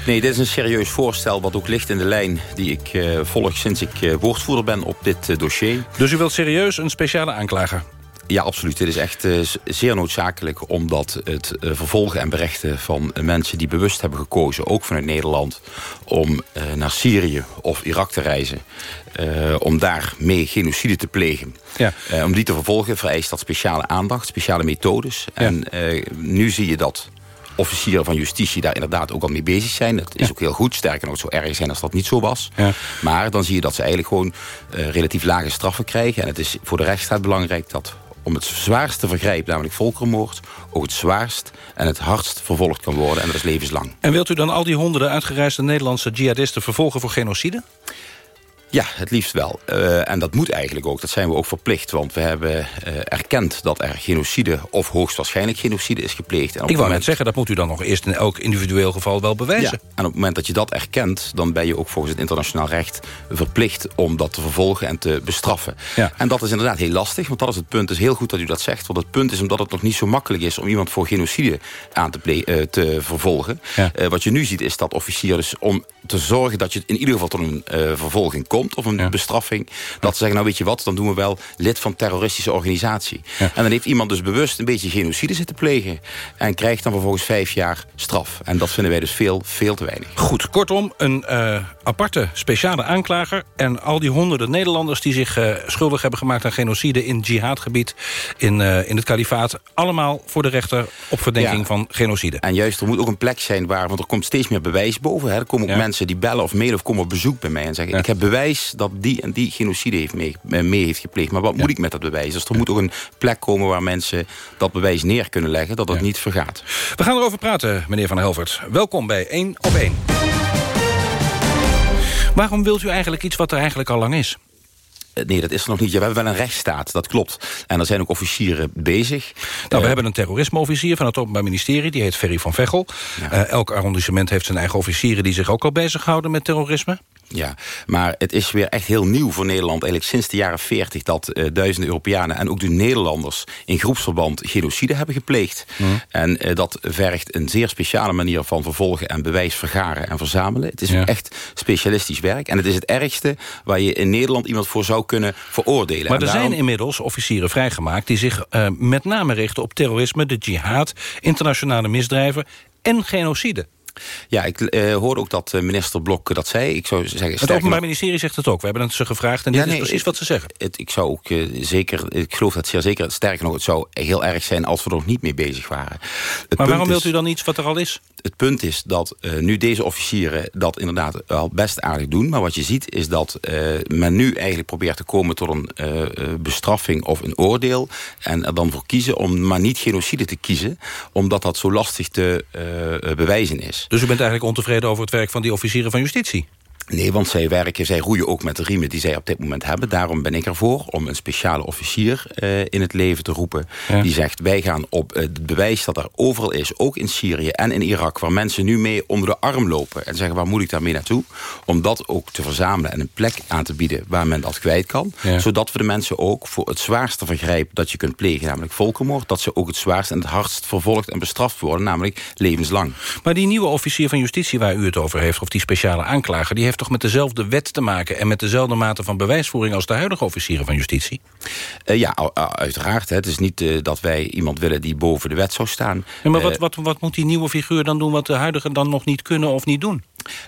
Nee, dit is een serieus voorstel wat ook ligt in de lijn die ik uh, volg sinds ik uh, woordvoerder ben op dit uh, dossier. Dus u wilt serieus een speciale aanklager? Ja, absoluut. Dit is echt zeer noodzakelijk omdat het vervolgen en berechten van mensen die bewust hebben gekozen, ook vanuit Nederland, om naar Syrië of Irak te reizen, om daar mee genocide te plegen. Ja. om die te vervolgen vereist dat speciale aandacht, speciale methodes. Ja. En nu zie je dat officieren van justitie daar inderdaad ook al mee bezig zijn. Dat is Ja. ook heel goed. Sterker nog, zo erg zijn als dat niet zo was. Ja. Maar dan zie je dat ze eigenlijk gewoon uh, relatief lage straffen krijgen. En het is voor de rechtsstaat belangrijk dat om het zwaarste vergrijp, namelijk volkerenmoord... ook het zwaarst en het hardst vervolgd kan worden. En dat is levenslang. En wilt u dan al die honderden uitgereisde Nederlandse jihadisten vervolgen voor genocide? Ja, het liefst wel. Uh, en dat moet eigenlijk ook. Dat zijn we ook verplicht. Want we hebben uh, erkend dat er genocide... of hoogstwaarschijnlijk genocide is gepleegd. En op Ik wou net zeggen, dat moet u dan nog eerst in elk individueel geval wel bewijzen. Ja, en op het moment dat je dat erkent... dan ben je ook volgens het internationaal recht verplicht... om dat te vervolgen en te bestraffen. Ja. En dat is inderdaad heel lastig. Want dat is het punt. Het is heel goed dat u dat zegt. Want het punt is omdat het nog niet zo makkelijk is... om iemand voor genocide aan te, uh, te vervolgen. Ja. wat je nu ziet is dat officieren om te zorgen... dat je in ieder geval tot een vervolging komt of een bestraffing... dat ze zeggen, nou weet je wat, dan doen we wel lid van terroristische organisatie. En dan heeft iemand dus bewust een beetje genocide zitten plegen... en krijgt dan vervolgens vijf jaar straf. En dat vinden wij dus veel, veel te weinig. Goed, kortom, een uh, aparte speciale aanklager... en al die honderden Nederlanders die zich uh, schuldig hebben gemaakt... aan genocide in jihadgebied, in, uh, in het kalifaat... allemaal voor de rechter op verdenking ja. van genocide. En juist, er moet ook een plek zijn waar... want er komt steeds meer bewijs boven. Hè. Er komen ook mensen die bellen of mailen of komen op bezoek bij mij... en zeggen, ik heb bewijs dat die en die genocide heeft mee, eh, mee heeft gepleegd. Maar wat moet ik met dat bewijs? Dus er moet ook een plek komen waar mensen dat bewijs neer kunnen leggen... dat dat niet vergaat. We gaan erover praten, meneer Van Helvert. Welkom bij 1 op 1. Waarom wilt u eigenlijk iets wat er eigenlijk al lang is? Eh, nee, dat is er nog niet. Ja, we hebben wel een rechtsstaat, dat klopt. En er zijn ook officieren bezig. Nou, we uh, hebben een terrorismeofficier van het Openbaar Ministerie. Die heet Ferry van. Ja. Uh, elk arrondissement heeft zijn eigen officieren... die zich ook al bezighouden met terrorisme. Ja, maar het is weer echt heel nieuw voor Nederland. Eigenlijk sinds de jaren 40 dat uh, duizenden Europeanen... en ook de Nederlanders in groepsverband genocide hebben gepleegd. Mm. En uh, dat vergt een zeer speciale manier van vervolgen... en bewijs vergaren en verzamelen. Het is ja. echt specialistisch werk. En het is het ergste waar je in Nederland iemand voor zou kunnen veroordelen. Maar er daarom... zijn inmiddels officieren vrijgemaakt... die zich uh, met name richten op terrorisme, de jihad... internationale misdrijven en genocide. Ja, ik uh, hoorde ook dat uh, minister Blok dat zei. Ik zou zeggen, het Openbaar Ministerie zegt het ook. We hebben het ze gevraagd en dit ja, nee, is precies wat ze zeggen. Het, ik zou ook uh, zeker, ik geloof dat zeer zeker, sterker nog, het zou heel erg zijn als we er nog niet mee bezig waren. Het maar waarom is, wilt u dan iets wat er al is? Het punt is dat nu deze officieren dat inderdaad al best aardig doen. Maar wat je ziet is dat men nu eigenlijk probeert te komen tot een bestraffing of een oordeel. En er dan voor kiezen om maar niet genocide te kiezen. Omdat dat zo lastig te bewijzen is. Dus u bent eigenlijk ontevreden over het werk van die officieren van justitie? Nee, want zij werken, zij roeien ook met de riemen die zij op dit moment hebben. Daarom ben ik ervoor om een speciale officier uh, in het leven te roepen. Ja. Die zegt, wij gaan op het bewijs dat er overal is, ook in Syrië en in Irak... waar mensen nu mee onder de arm lopen en zeggen, waar moet ik daarmee naartoe? Om dat ook te verzamelen en een plek aan te bieden waar men dat kwijt kan. Ja. Zodat we de mensen ook voor het zwaarste vergrijp dat je kunt plegen... namelijk volkenmoord, dat ze ook het zwaarst en het hardst vervolgd en bestraft worden... namelijk levenslang. Maar die nieuwe officier van justitie waar u het over heeft... of die speciale aanklager, die heeft toch met dezelfde wet te maken... en met dezelfde mate van bewijsvoering als de huidige officieren van justitie? Uh, ja, uiteraard. Hè. Het is niet uh, dat wij iemand willen die boven de wet zou staan. Ja, maar wat, wat, wat moet die nieuwe figuur dan doen... wat de huidige dan nog niet kunnen of niet doen?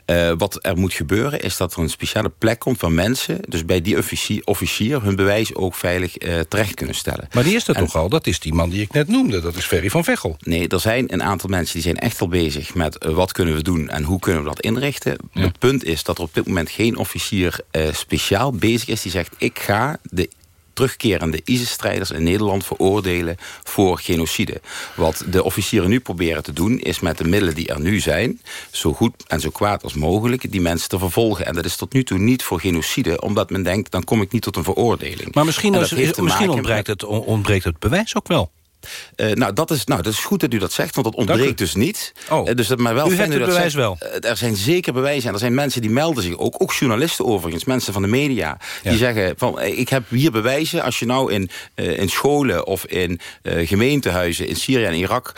Uh, wat er moet gebeuren is dat er een speciale plek komt van mensen... dus bij die officier, officier hun bewijs ook veilig uh, terecht kunnen stellen. Maar die is er en, toch al? Dat is die man die ik net noemde. Dat is Ferry van Veghel. Nee, er zijn een aantal mensen die zijn echt al bezig met... Uh, wat kunnen we doen en hoe kunnen we dat inrichten. Ja. Het punt is dat er op dit moment geen officier speciaal bezig is... die zegt, ik ga de terugkerende ISIS-strijders in Nederland veroordelen voor genocide. Wat de officieren nu proberen te doen is met de middelen die er nu zijn... zo goed en zo kwaad als mogelijk die mensen te vervolgen. En dat is tot nu toe niet voor genocide, omdat men denkt... dan kom ik niet tot een veroordeling. Maar misschien, is, misschien ontbreekt, het, ontbreekt het bewijs ook wel. Uh, nou, dat is, nou, dat is goed dat u dat zegt, want dat ontbreekt dus niet. Oh. Uh, dus dat, maar wel u hebt het bewijs wel? Uh, er zijn zeker bewijzen en er zijn mensen die melden zich ook. Ook journalisten overigens, mensen van de media. Ja. Die zeggen, van, ik heb hier bewijzen. Als je nou in, in scholen of in gemeentehuizen in Syrië en Irak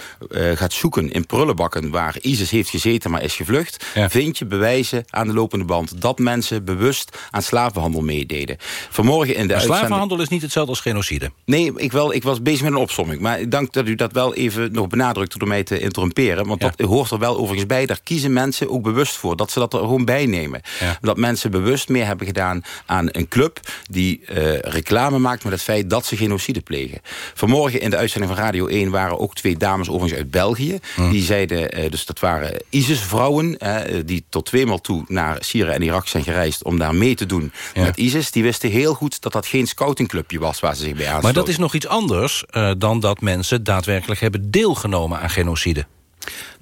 gaat zoeken... in prullenbakken waar ISIS heeft gezeten maar is gevlucht... Ja. vind je bewijzen aan de lopende band... dat mensen bewust aan slavenhandel meededen. Vanmorgen in de maar slavenhandel is niet hetzelfde als genocide? Nee, ik, wel, ik was bezig met een opsomming. Maar dank dat u dat wel even nog benadrukt door mij te interromperen. Want ja. dat hoort er wel overigens bij. Daar kiezen mensen ook bewust voor. Dat ze dat er gewoon bij nemen. Ja. Dat mensen bewust meer hebben gedaan aan een club... die uh, reclame maakt met het feit dat ze genocide plegen. Vanmorgen in de uitzending van Radio 1 waren ook twee dames overigens uit België. Hm. Die zeiden, uh, dus dat waren ISIS-vrouwen... Uh, die tot tweemaal toe naar Syrië en Irak zijn gereisd... om daar mee te doen ja. met ISIS. Die wisten heel goed dat dat geen scoutingclubje was... waar ze zich bij aansloten. Maar dat is nog iets anders dan dat mensen daadwerkelijk hebben deelgenomen aan genocide.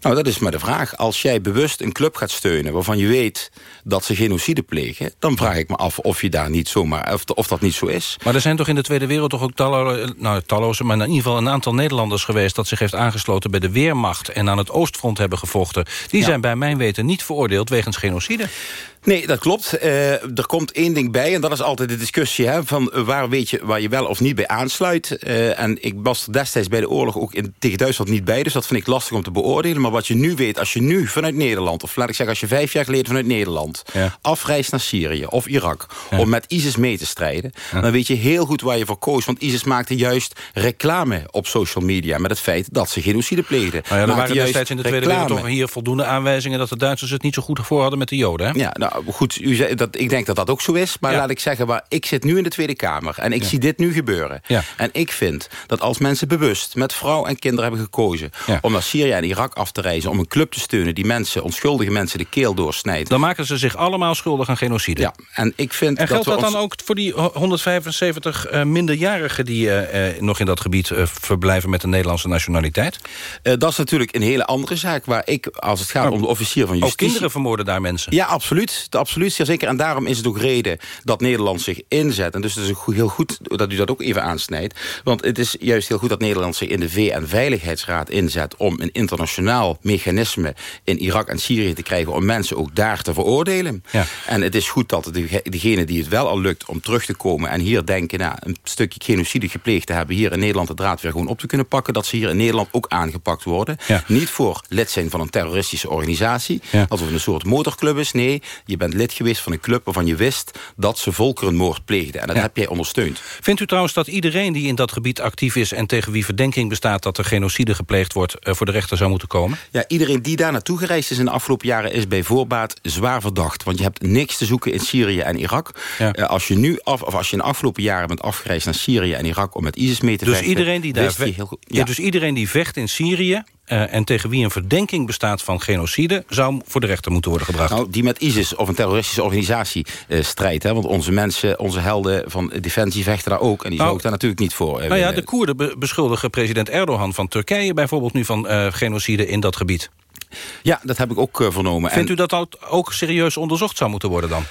Nou, dat is maar de vraag. Als jij bewust een club gaat steunen... waarvan je weet dat ze genocide plegen... dan vraag ik me af of je daar niet zomaar... of, of dat niet zo is. Maar er zijn toch in de Tweede Wereldoorlog ook talloze, nou, talloze... maar in ieder geval een aantal Nederlanders geweest... dat zich heeft aangesloten bij de Weermacht... en aan het Oostfront hebben gevochten. Die zijn bij mijn weten niet veroordeeld wegens genocide. Nee, dat klopt. Uh, er komt één ding bij, en dat is altijd de discussie... Hè, van waar weet je waar je wel of niet bij aansluit. Uh, en ik was er destijds bij de oorlog ook in, tegen Duitsland niet bij... dus dat vind ik lastig om te beoordelen. Maar wat je nu weet, als je nu vanuit Nederland... of laat ik zeggen, als je vijf jaar geleden vanuit Nederland... Ja. afreist naar Syrië of Irak ja. om met ISIS mee te strijden... Ja. dan weet je heel goed waar je voor koos. Want ISIS maakte juist reclame op social media... met het feit dat ze genocide pleegden. Nou ja, er waren destijds in de Tweede Wereldoorlog hier voldoende aanwijzingen... dat de Duitsers het niet zo goed voor hadden met de Joden. Hè? Ja, nou, goed, u zei, dat, ik denk dat dat ook zo is. Maar ja. laat ik zeggen, waar, ik zit nu in de Tweede Kamer. En ik ja. zie dit nu gebeuren. Ja. En ik vind dat als mensen bewust met vrouw en kinderen hebben gekozen... om naar Syrië en Irak af te reizen... om een club te steunen die mensen, onschuldige mensen de keel doorsnijdt... dan maken ze zich allemaal schuldig aan genocide. Ja, en ik vind en geldt dat, dat dan ook voor die 175 uh, minderjarigen... die uh, nog in dat gebied verblijven met een Nederlandse nationaliteit? dat is natuurlijk een hele andere zaak... waar ik, als het gaat maar, om de officier van justitie... Ook kinderen vermoorden daar mensen? Ja, absoluut. Absoluut zeker. En daarom is het ook reden dat Nederland zich inzet. En dus het is ook heel goed dat u dat ook even aansnijdt. Want het is juist heel goed dat Nederland zich in de VN-veiligheidsraad inzet... om een internationaal mechanisme in Irak en Syrië te krijgen... om mensen ook daar te veroordelen. Ja. En het is goed dat degene die het wel al lukt om terug te komen... en hier denken nou, een stukje genocide gepleegd te hebben... hier in Nederland de draad weer gewoon op te kunnen pakken... dat ze hier in Nederland ook aangepakt worden. Ja. Niet voor lid zijn van een terroristische organisatie... Ja. alsof het een soort motorclub is. Nee, je bent lid geweest van een club waarvan je wist... dat ze volkerenmoord pleegden. En dat heb jij ondersteund. Vindt u trouwens dat iedereen die in dat gebied actief is... en tegen wie verdenking bestaat dat er genocide gepleegd wordt... voor de rechter zou moeten komen? Ja, iedereen die daar naartoe gereisd is in de afgelopen jaren... is bij voorbaat zwaar verdacht. Want je hebt niks te zoeken in Syrië en Irak. Ja. Uh, als je nu af, of als je in de afgelopen jaren bent afgereisd naar Syrië en Irak... om met ISIS mee te dus vechten... Iedereen die daar ja. dus iedereen die vecht in Syrië... Uh, en tegen wie een verdenking bestaat van genocide... zou voor de rechter moeten worden gebracht. Nou, die met ISIS of een terroristische organisatie uh, strijdt. Hè? Want onze mensen, onze helden van Defensie vechten daar ook. En die nou, zou ik daar natuurlijk niet voor. Uh, nou ja, de Koerden be beschuldigen president Erdogan van Turkije... bijvoorbeeld nu van genocide in dat gebied. Ja, dat heb ik ook vernomen. Vindt en... u dat dat ook serieus onderzocht zou moeten worden dan?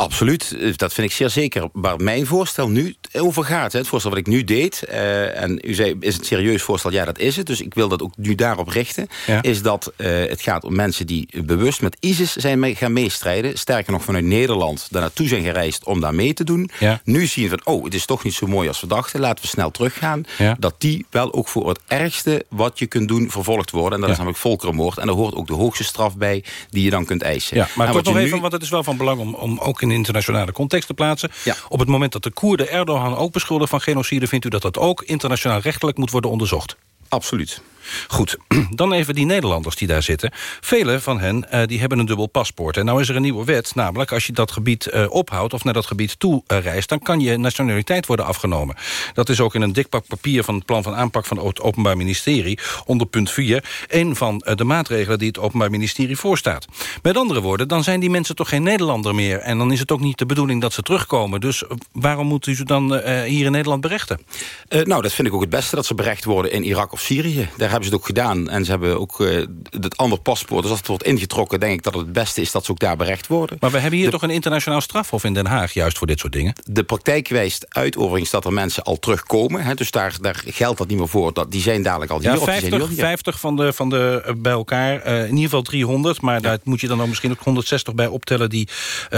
Absoluut, dat vind ik zeer zeker. Waar mijn voorstel nu over gaat, het voorstel wat ik nu deed... Uh, en u zei, is het serieus voorstel? Ja, dat is het. Dus ik wil dat ook nu daarop richten. Ja. Is dat uh, het gaat om mensen die bewust met ISIS zijn mee, gaan meestrijden. Sterker nog, vanuit Nederland daar naartoe zijn gereisd om daar mee te doen. Ja. Nu zien we van, oh, het is toch niet zo mooi als we dachten. Laten we snel teruggaan. Ja. Dat die wel ook voor het ergste wat je kunt doen vervolgd worden. En dat is namelijk volkerenmoord. En daar hoort ook de hoogste straf bij die je dan kunt eisen. Ja, maar toch nog even, nu... want het is wel van belang om, om ook in internationale context te plaatsen. Ja. Op het moment dat de Koerden Erdogan ook beschuldigt van genocide... vindt u dat dat ook internationaal rechtelijk moet worden onderzocht? Absoluut. Goed, dan even die Nederlanders die daar zitten. Vele van hen uh, die hebben een dubbel paspoort. En nou is er een nieuwe wet, namelijk als je dat gebied uh, ophoudt... of naar dat gebied toe uh, reist, dan kan je nationaliteit worden afgenomen. Dat is ook in een dik pak papier van het plan van aanpak van het Openbaar Ministerie... onder punt 4, een van de maatregelen die het Openbaar Ministerie voorstaat. Met andere woorden, dan zijn die mensen toch geen Nederlander meer... en dan is het ook niet de bedoeling dat ze terugkomen. Dus waarom moet u ze dan hier in Nederland berechten? nou, dat vind ik ook het beste, dat ze berecht worden in Irak of Syrië. Hebben ze het ook gedaan. En ze hebben ook uh, het andere paspoort. Dus als het wordt ingetrokken, denk ik dat het het beste is dat ze ook daar berecht worden. Maar we hebben hier de, toch een internationaal strafhof in Den Haag... juist voor dit soort dingen? De praktijk wijst uit overigens dat er mensen al terugkomen. Hè, dus daar, daar geldt dat niet meer voor. Dat, die zijn dadelijk al hier. Ja, 50, hier. 50 van de, van de uh, bij elkaar. Uh, in ieder geval 300. Maar ja. daar moet je dan ook misschien ook 160 bij optellen... die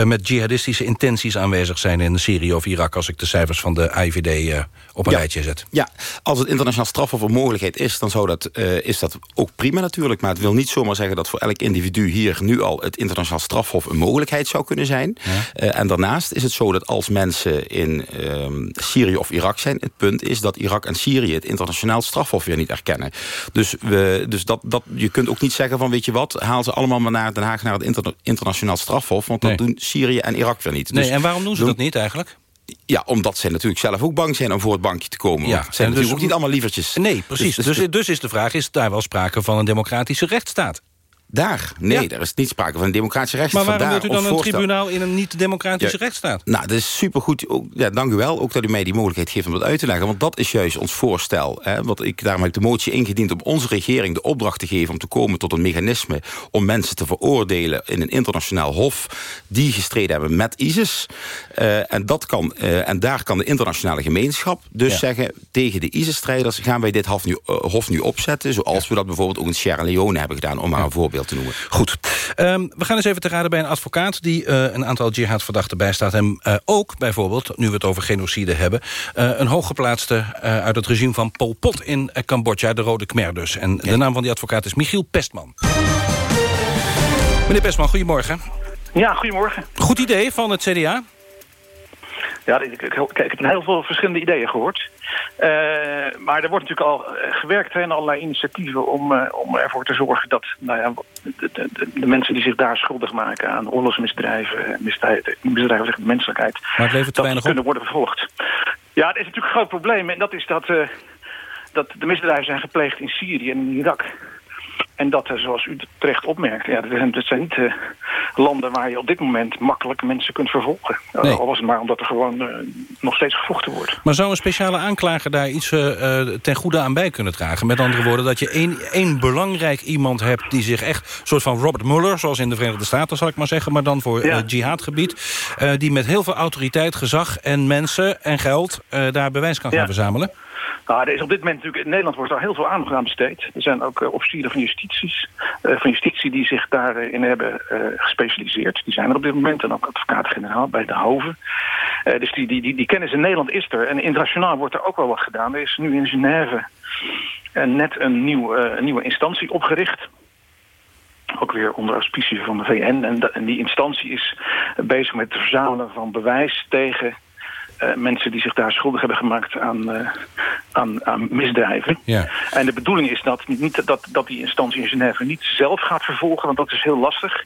met jihadistische intenties aanwezig zijn in Syrië of Irak... als ik de cijfers van de IVD op een rijtje zet. Ja, als het internationaal strafhof een mogelijkheid is... dan zou dat uh, is dat ook prima natuurlijk. Maar het wil niet zomaar zeggen dat voor elk individu hier nu al... het internationaal strafhof een mogelijkheid zou kunnen zijn. Ja. Uh, en daarnaast is het zo dat als mensen in uh, Syrië of Irak zijn... het punt is dat Irak en Syrië het internationaal strafhof weer niet erkennen. Dus, we, dus dat, dat, je kunt ook niet zeggen van weet je wat... haal ze allemaal maar naar Den Haag naar het inter, internationaal strafhof... want dat doen Syrië en Irak weer niet. Nee, dus en waarom doen ze dat niet eigenlijk? Ja, omdat zij natuurlijk zelf ook bang zijn om voor het bankje te komen. Ja, zijn dus natuurlijk ook niet allemaal lievertjes. Nee, precies. Dus, dus, dus, dus is de vraag, is daar wel sprake van een democratische rechtsstaat? Daar, nee, daar is niet sprake van een democratische rechtsstaat. Maar waarom wilt u dan een tribunaal in een niet-democratische Ja. rechtsstaat? Nou, dat is supergoed. Ja, dank u wel. Ook dat u mij die mogelijkheid geeft om dat uit te leggen. Want dat is juist ons voorstel. Hè, wat ik, daarom heb ik de motie ingediend om onze regering de opdracht te geven... om te komen tot een mechanisme om mensen te veroordelen... in een internationaal hof die gestreden hebben met ISIS. Eh, en, dat kan, eh, en daar kan de internationale gemeenschap dus Ja. zeggen... tegen de ISIS-strijders gaan wij dit hof nu, eh, hof nu opzetten... zoals we dat bijvoorbeeld ook in Sierra Leone hebben gedaan... om maar een voorbeeld te noemen. Goed. Ehm, we gaan eens even te raden bij een advocaat... die eh, een aantal jihadverdachten bijstaat. En eh, ook bijvoorbeeld, nu we het over genocide hebben... eh, een hooggeplaatste eh, uit het regime van Pol Pot in Cambodja... de Rode Khmer dus. En de naam van die advocaat is Michiel Pestman. Meneer Pestman, goedemorgen. Ja, goedemorgen. Goed idee van het CDA. Ja, ik, ik, ik heb heel veel verschillende ideeën gehoord. Eh, maar er wordt natuurlijk al eh, gewerkt in allerlei initiatieven om, eh, om ervoor te zorgen dat nou ja, de, de, de- de mensen die zich daar schuldig maken aan oorlogsmisdrijven, misdrijven, misdrijven tegen de menselijkheid, Maar het dat op. kunnen worden vervolgd. Ja, er is natuurlijk een groot probleem en dat is dat, dat de misdrijven zijn gepleegd in Syrië en in Irak. En dat, zoals u terecht opmerkt, ja, dat zijn, niet eh, landen waar je op dit moment makkelijk mensen kunt vervolgen. Nee. Al was het maar omdat er gewoon eh, nog steeds gevochten wordt. Maar zou een speciale aanklager daar iets eh, ten goede aan bij kunnen dragen? Met andere woorden, dat je één, één belangrijk iemand hebt... die zich echt, een soort van Robert Mueller... zoals in de Verenigde Staten, zal ik maar zeggen... maar dan voor eh, jihadgebied... die met heel veel autoriteit, gezag en mensen en geld... daar bewijs kan gaan Ja. verzamelen? Nou, er is op dit moment natuurlijk in Nederland wordt daar heel veel aandacht aan besteed. Er zijn ook uh, officieren van justities, uh, van justitie die zich daarin hebben uh, gespecialiseerd. Die zijn er op dit moment en ook advocaat-generaal bij de Hoven. Dus die, die, die, kennis in Nederland is er. En internationaal wordt er ook wel wat gedaan. Er is nu in Genève net een, nieuw, een nieuwe instantie opgericht. Ook weer onder auspicie van de VN. En die instantie is bezig met het verzamelen van bewijs tegen uh, mensen die zich daar schuldig hebben gemaakt aan, uh, aan, aan misdrijven. Ja. En de bedoeling is dat, niet, dat, dat die instantie in Genève niet zelf gaat vervolgen, want dat is heel lastig.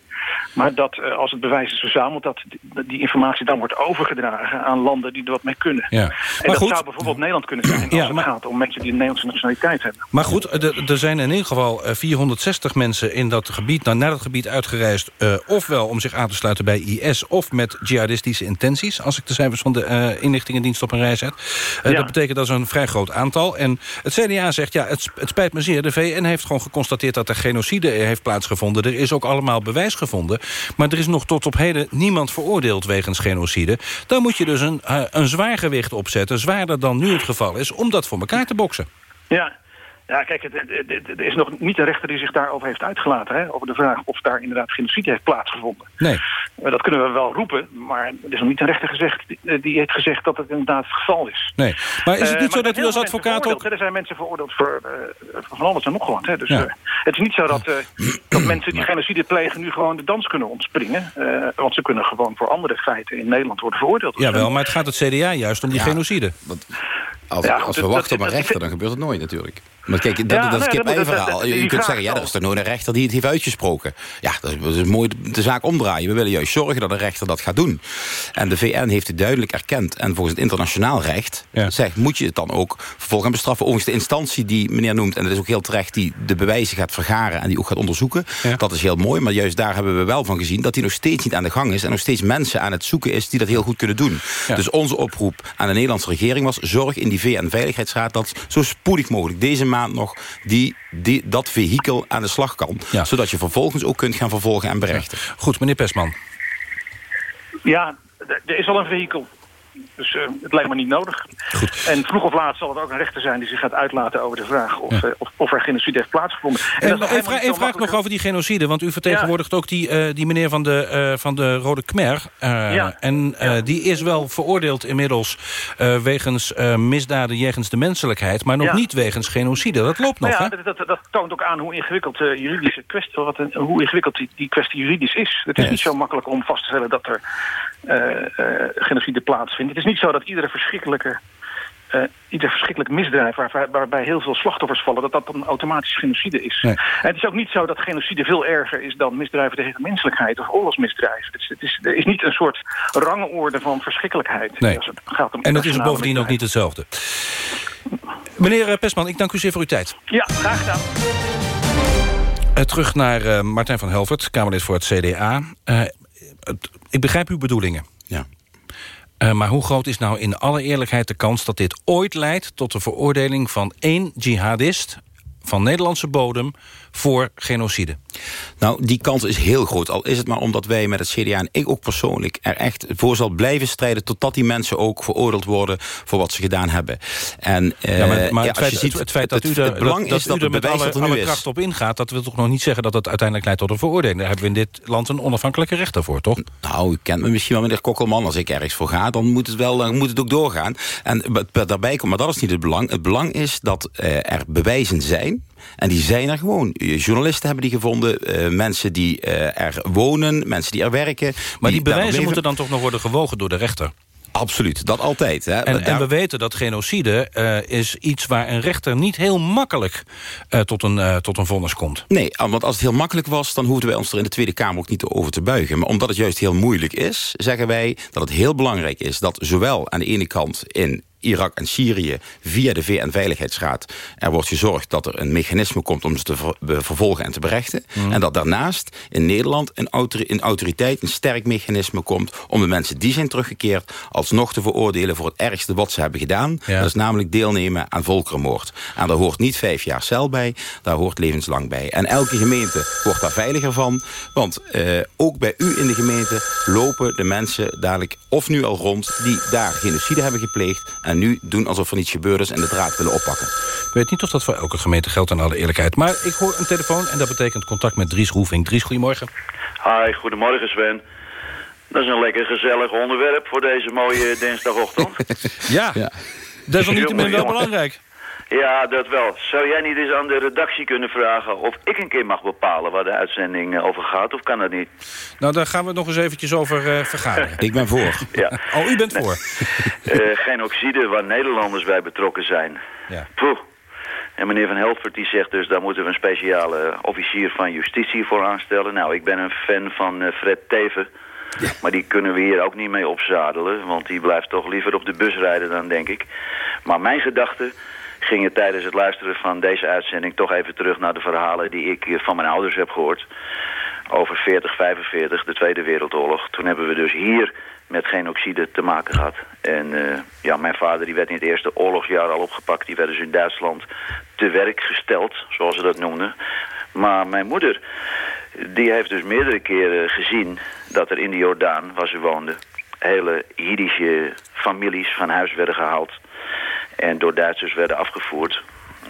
Maar dat uh, als het bewijs is verzameld, dat die, informatie dan wordt overgedragen aan landen die er wat mee kunnen. Ja. En maar dat goed, zou bijvoorbeeld Nederland kunnen zijn als Ja, het maar- gaat om mensen die een Nederlandse nationaliteit hebben. Maar goed, er zijn in ieder geval eh, 460 mensen in dat gebied, nou, naar dat gebied uitgereisd. eh, ofwel om zich aan te sluiten bij IS of met jihadistische intenties. Als ik de cijfers van de eh, inlichtingendienst op een rij zet. Eh, Ja. Dat betekent dat is een vrij groot aantal. En het CDA zegt, ja, het, het spijt me zeer. De VN heeft gewoon geconstateerd dat er genocide heeft plaatsgevonden. Er is ook allemaal bewijs gevonden. Maar er is nog tot op heden niemand veroordeeld wegens genocide. Dan moet je dus een, eh, een zwaar gewicht opzetten. Zwaarder dan nu het geval is. Om dat voor elkaar te boksen. Ja, ja kijk, het is nog niet een rechter die zich daarover heeft uitgelaten. Hè, over de vraag of daar inderdaad genocide heeft plaatsgevonden. Nee. Maar dat kunnen we wel roepen, maar er is nog niet een rechter gezegd, die, die heeft gezegd dat het inderdaad het geval is. Nee. Maar is het Eh, niet zo er dat u als advocaat ook... Er zijn mensen veroordeeld voor eh, van alles en nog wat. Hè. Dus Ja. eh, het is niet zo dat, eh, dat mensen die genocide plegen nu gewoon de dans kunnen ontspringen. eh, want ze kunnen gewoon voor andere feiten in Nederland worden veroordeeld. Jawel, maar het gaat het CDA juist om die Ja. genocide. Als, Ja, als we dat- wachten op dat- een rechter, dan gebeurt het nooit natuurlijk. Maar kijk, dat, Ja, dat is dat- verhaal. Je kunt zeggen, ja, er is toch nooit een rechter die het heeft uitgesproken. Ja, dat is, dat is mooi de zaak omdraaien. We willen juist zorgen dat een rechter dat gaat doen. En de VN heeft het duidelijk erkend. En volgens het internationaal recht zegt, moet je het dan ook vervolgens gaan bestraffen. Overigens de instantie die meneer noemt, en dat is ook heel terecht... die de bewijzen gaat vergaren en die ook gaat onderzoeken. Dat is heel mooi, maar juist daar hebben we wel van gezien... dat die nog steeds niet aan de gang is... en nog steeds mensen aan het zoeken is die dat heel goed kunnen doen. Dus onze oproep aan de Nederlandse regering was... zorg in die VN-veiligheidsraad dat zo spoedig mogelijk deze maand nog... Die, die, dat vehikel aan de slag kan. Zodat je vervolgens ook kunt gaan vervolgen en berechten. Goed, meneer Pesman. Ja, er is al een vehikel. Dus eh, het lijkt me niet nodig. En vroeg of laat zal het ook een rechter zijn die zich gaat uitlaten over de vraag of, eh, of, of er genocide heeft plaatsgevonden. En, dat is nog één helemaal vraag, vraag nog over die genocide. Want u vertegenwoordigt ook die, eh, die meneer van de, eh, van de Rode Khmer. Eh, Ja. En eh, die is wel veroordeeld inmiddels... eh, wegens eh, misdaden jegens de menselijkheid... maar nog Ja. niet wegens genocide. Dat loopt nog, Nou hè? ja, dat, dat, dat toont ook aan hoe ingewikkeld, eh, juridische kwestie, wat een, hoe ingewikkeld die, die kwestie juridisch is. Het is Ja. niet zo makkelijk om vast te stellen dat er eh, eh, genocide plaatsvindt. Het is niet zo dat iedere verschrikkelijke, eh, ieder verschrikkelijk misdrijf waar, waarbij heel veel slachtoffers vallen, dat dat dan automatisch genocide is. Nee. En het is ook niet zo dat genocide veel erger is dan misdrijven tegen de menselijkheid of oorlogsmisdrijven. Het is, het is, er is niet een soort rangorde van verschrikkelijkheid Nee. als het gaat om En het is bovendien ook niet hetzelfde. Meneer eh, Pesman, ik dank u zeer voor uw tijd. Ja, graag gedaan. Uh, terug naar uh, Martijn van Helvert, Kamerlid voor het CDA. Het, ik begrijp uw bedoelingen. Ja. maar hoe groot is nou in alle eerlijkheid de kans... dat dit ooit leidt tot de veroordeling van één jihadist... van Nederlandse bodem voor genocide? Nou, die kans is heel groot. Al is het maar omdat wij met het CDA en ik ook persoonlijk... er echt voor zal blijven strijden... totdat die mensen ook veroordeeld worden voor wat ze gedaan hebben. En, uh, ja, maar, maar ja, het, feit, ziet, het, feit dat u er, het belang dat, is dat, u er met alle, dat er is. kracht op ingaat... dat wil toch nog niet zeggen dat het uiteindelijk leidt tot een veroordeling. Daar hebben we in dit land een onafhankelijke rechter voor, toch? Nou, u kent me misschien wel, meneer Kokkelman. Als ik ergens voor ga, dan moet het, wel, dan moet het ook doorgaan. En daarbij komt, maar dat is niet het belang. Het belang is dat uh, er bewijzen zijn... En die zijn er gewoon. Journalisten hebben die gevonden. Uh, mensen die uh, er wonen. Mensen die er werken. Maar die, die bewijzen moeten dan toch nog worden gewogen door de rechter? Absoluut, dat altijd. Hè. En, en, we weten dat genocide uh, is iets waar een rechter niet heel makkelijk uh, tot, een, uh, tot een vonnis komt. Nee, want als het heel makkelijk was... dan hoefden wij ons er in de Tweede Kamer ook niet over te buigen. Maar omdat het juist heel moeilijk is, zeggen wij dat het heel belangrijk is... dat zowel aan de ene kant in Irak en Syrië via de VN-veiligheidsraad... er wordt gezorgd dat er een mechanisme komt om ze te ver vervolgen en te berechten. Mm. En dat daarnaast in Nederland een, autor een autoriteit, een sterk mechanisme komt... om de mensen die zijn teruggekeerd alsnog te veroordelen... voor het ergste wat ze hebben gedaan. Ja. Dat is namelijk deelnemen aan volkerenmoord. En daar hoort niet vijf jaar cel bij, daar hoort levenslang bij. En elke gemeente wordt daar veiliger van. Want uh, ook bij u in de gemeente lopen de mensen dadelijk of nu al rond... die daar genocide hebben gepleegd... En nu doen alsof er niets gebeurd is en de draad willen oppakken. Ik weet niet of dat voor elke gemeente geldt in alle eerlijkheid. Maar ik hoor een telefoon en dat betekent contact met Dries Roefing. Dries, goedemorgen. Hi, goedemorgen Sven. Dat is een lekker gezellig onderwerp voor deze mooie dinsdagochtend. ja, ja. desalniettemin wel belangrijk. Ja, dat wel. Zou jij niet eens aan de redactie kunnen vragen of ik een keer mag bepalen waar de uitzending over gaat, of kan dat niet? Nou, daar gaan we nog eens eventjes over uh, vergaderen. ik ben voor. Ja. Oh, u bent nee. voor. uh, genocide waar Nederlanders bij betrokken zijn. Ja. Poeh. En meneer Van Helfert die zegt dus, daar moeten we een speciale officier van justitie voor aanstellen. Nou, ik ben een fan van uh, Fred Teven. Ja. Maar die kunnen we hier ook niet mee opzadelen. Want die blijft toch liever op de bus rijden dan, denk ik. Maar mijn gedachte gingen tijdens het luisteren van deze uitzending... toch even terug naar de verhalen die ik van mijn ouders heb gehoord. Over 40, 45, de Tweede Wereldoorlog. Toen hebben we dus hier met genocide te maken gehad. En uh, ja, mijn vader die werd in het eerste oorlogsjaar al opgepakt. Die werd dus in Duitsland te werk gesteld, zoals ze dat noemden. Maar mijn moeder, die heeft dus meerdere keren gezien... dat er in de Jordaan, waar ze woonde... hele Jiddische families van huis werden gehaald... en door Duitsers werden afgevoerd.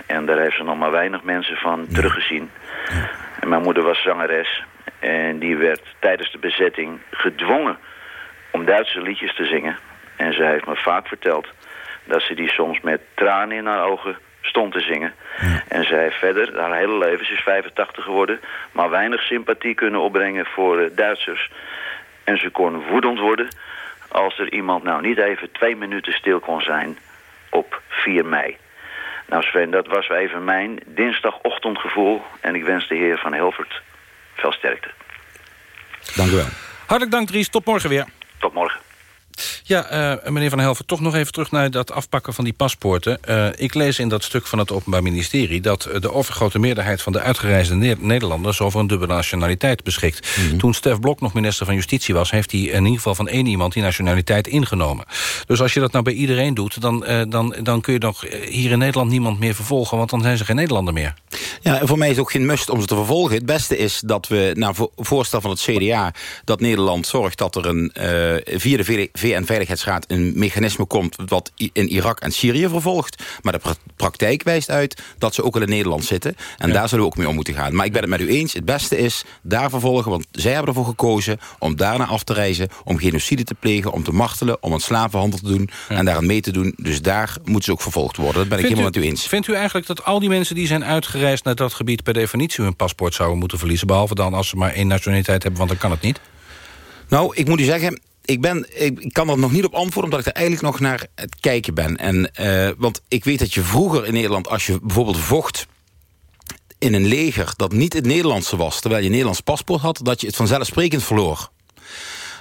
En daar heeft ze nog maar weinig mensen van teruggezien. En mijn moeder was zangeres... en die werd tijdens de bezetting gedwongen om Duitse liedjes te zingen. En ze heeft me vaak verteld dat ze die soms met tranen in haar ogen stond te zingen. Ja. En zij heeft verder, haar hele leven, ze is 85 geworden... maar weinig sympathie kunnen opbrengen voor uh, Duitsers. En ze kon woedend worden als er iemand nou niet even twee minuten stil kon zijn op 4 mei. Nou Sven, dat was even mijn dinsdagochtendgevoel... en ik wens de heer Van Helvert veel sterkte. Dank u wel. Hartelijk dank Dries, tot morgen weer. Tot morgen. Ja, uh, meneer Van Helven, toch nog even terug naar dat afpakken van die paspoorten. Uh, ik lees in dat stuk van het Openbaar Ministerie... dat de overgrote meerderheid van de uitgereisde ne Nederlanders... over een dubbele nationaliteit beschikt. Mm -hmm. Toen Stef Blok nog minister van Justitie was... heeft hij in ieder geval van één iemand die nationaliteit ingenomen. Dus als je dat nou bij iedereen doet... dan, uh, dan, dan kun je nog hier in Nederland niemand meer vervolgen... want dan zijn ze geen Nederlander meer. Ja, en voor mij is het ook geen must om ze te vervolgen. Het beste is dat we, naar vo voorstel van het CDA... dat Nederland zorgt dat er een via de VN-veiligheidsraad een mechanisme komt... wat in Irak en Syrië vervolgt. Maar de pra praktijk wijst uit dat ze ook al in Nederland zitten. En ja. daar zullen we ook mee om moeten gaan. Maar ik ben het met u eens. Het beste is daar vervolgen. Want zij hebben ervoor gekozen om daarna af te reizen... om genocide te plegen, om te martelen, om een slavenhandel te doen... Ja. en daar aan mee te doen. Dus daar moeten ze ook vervolgd worden. Dat ben vindt ik helemaal u, met u eens. Vindt u eigenlijk dat al die mensen die zijn uitgereisd... naar dat gebied per definitie hun paspoort zouden moeten verliezen... behalve dan als ze maar één nationaliteit hebben, want dan kan het niet? Nou, ik moet u zeggen, ik, ben, ik kan er nog niet op antwoorden... omdat ik er eigenlijk nog naar het kijken ben. En, uh, want ik weet dat je vroeger in Nederland... als je bijvoorbeeld vocht in een leger dat niet het Nederlandse was... terwijl je een Nederlands paspoort had... dat je het vanzelfsprekend verloor.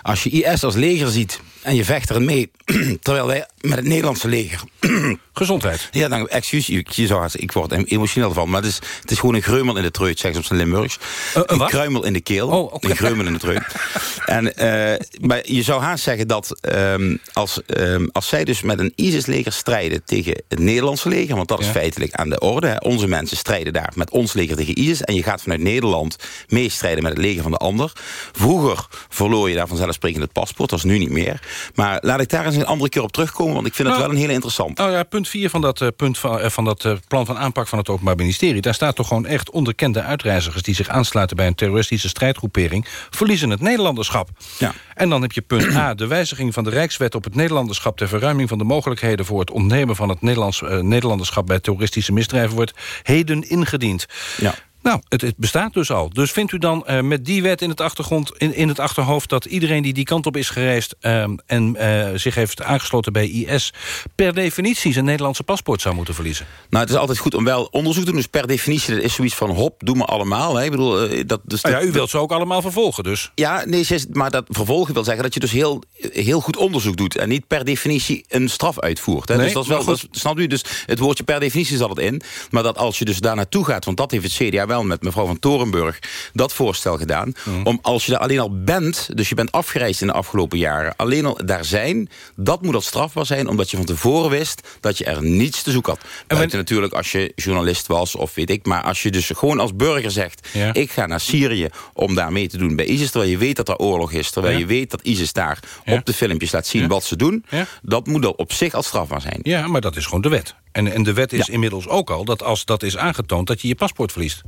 Als je IS als leger ziet En je vecht erin mee, terwijl wij met het Nederlandse leger... Gezondheid. Ja, dan, excuus, je, zou, ik word er emotioneel van. Maar het is, het is gewoon een greumel in de treut, zeggen ze op zijn Limburgs. een een wat? kruimel in de keel. Oh. Een greumel in de treut. en, eh, maar je zou haast zeggen dat ehm, als, ehm, als zij dus met een ISIS-leger strijden... tegen het Nederlandse leger, want dat is Ja. feitelijk aan de orde. Hè. Onze mensen strijden daar met ons leger tegen ISIS... en je gaat vanuit Nederland meestrijden met het leger van de ander. Vroeger verloor je daar vanzelfsprekend het paspoort, dat is nu niet meer. Maar laat ik daar eens een andere keer op terugkomen... want ik vind het Nou, wel een hele interessant. Oh ja, punt 4 van dat, eh, punt van, eh, van dat eh, plan van aanpak van het Openbaar Ministerie... daar staat toch gewoon echt onderkende uitreizigers... die zich aansluiten bij een terroristische strijdgroepering... verliezen het Nederlanderschap. Ja. En dan heb je punt A, de wijziging van de Rijkswet op het Nederlanderschap... ter verruiming van de mogelijkheden voor het ontnemen van het Nederlands, Nederlanderschap... bij terroristische misdrijven wordt heden ingediend. Ja. Nou, het, het bestaat dus al. Dus vindt u dan eh, met die wet in het, achtergrond, in, in het achterhoofd... dat iedereen die die kant op is gereisd... ehm, en eh, zich heeft aangesloten bij IS... per definitie zijn Nederlandse paspoort zou moeten verliezen? Nou, het is altijd goed om wel onderzoek te doen. Dus per definitie dat is zoiets van hop, doe maar allemaal. Hè. Ik bedoel, eh, dat, dus Nou ja, u wilt ze ook allemaal vervolgen, dus. Ja, nee, maar dat vervolgen wil zeggen dat je dus heel, heel goed onderzoek doet... en niet per definitie een straf uitvoert. Hè. Nee, dus dat is wel, maar goed. dat is- snap u? Dus het woordje per definitie zat het in. Maar dat als je dus daar naartoe gaat... want dat heeft het CDA wel met mevrouw van Torenburg dat voorstel gedaan... Mhm. om als je daar alleen al bent, dus je bent afgereisd in de afgelopen jaren... alleen al daar zijn, dat moet al strafbaar zijn... omdat je van tevoren wist dat je er niets te zoeken had. Buiten natuurlijk als je journalist was of weet ik... maar als je dus gewoon als burger zegt... Ja. ik ga naar Syrië om daar mee te doen bij ISIS... terwijl je weet dat er oorlog is... terwijl Ja. je weet dat ISIS daar Ja. op de filmpjes laat zien wat ze doen... Dat moet al op zich al strafbaar zijn. Ja, maar dat is gewoon de wet. En, en de wet is inmiddels ook al dat als dat is aangetoond... dat je je paspoort verliest.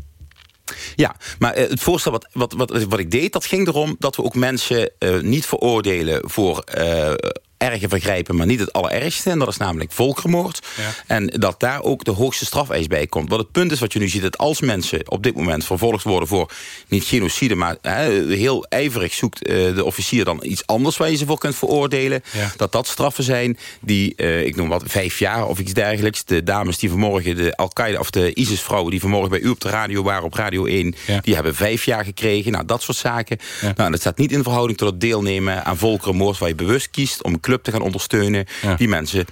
Ja, maar eh, het voorstel wat, wat, wat, wat ik deed, dat ging erom... dat we ook mensen eh, niet veroordelen voor eh, erge vergrijpen... maar niet het allerergste, en dat is namelijk volkerenmoord. Ja. En dat daar ook de hoogste strafeis bij komt. Wat het punt is wat je nu ziet, dat als mensen op dit moment vervolgd worden... voor niet genocide, maar heel ijverig zoekt eh, de officier dan iets anders... waar je ze voor kunt veroordelen. Ja. Dat dat straffen zijn die, eh, ik noem wat, vijf jaar of iets dergelijks. De dames die vanmorgen, de Al-Qaeda of de ISIS-vrouwen... die vanmorgen bij u op de radio waren, op Radio 1... Ja. die hebben vijf jaar gekregen. Nou, dat soort zaken. Nou, dat staat niet in verhouding tot het deelnemen aan volkerenmoord... waar je bewust kiest om club te gaan ondersteunen... Ja. die mensen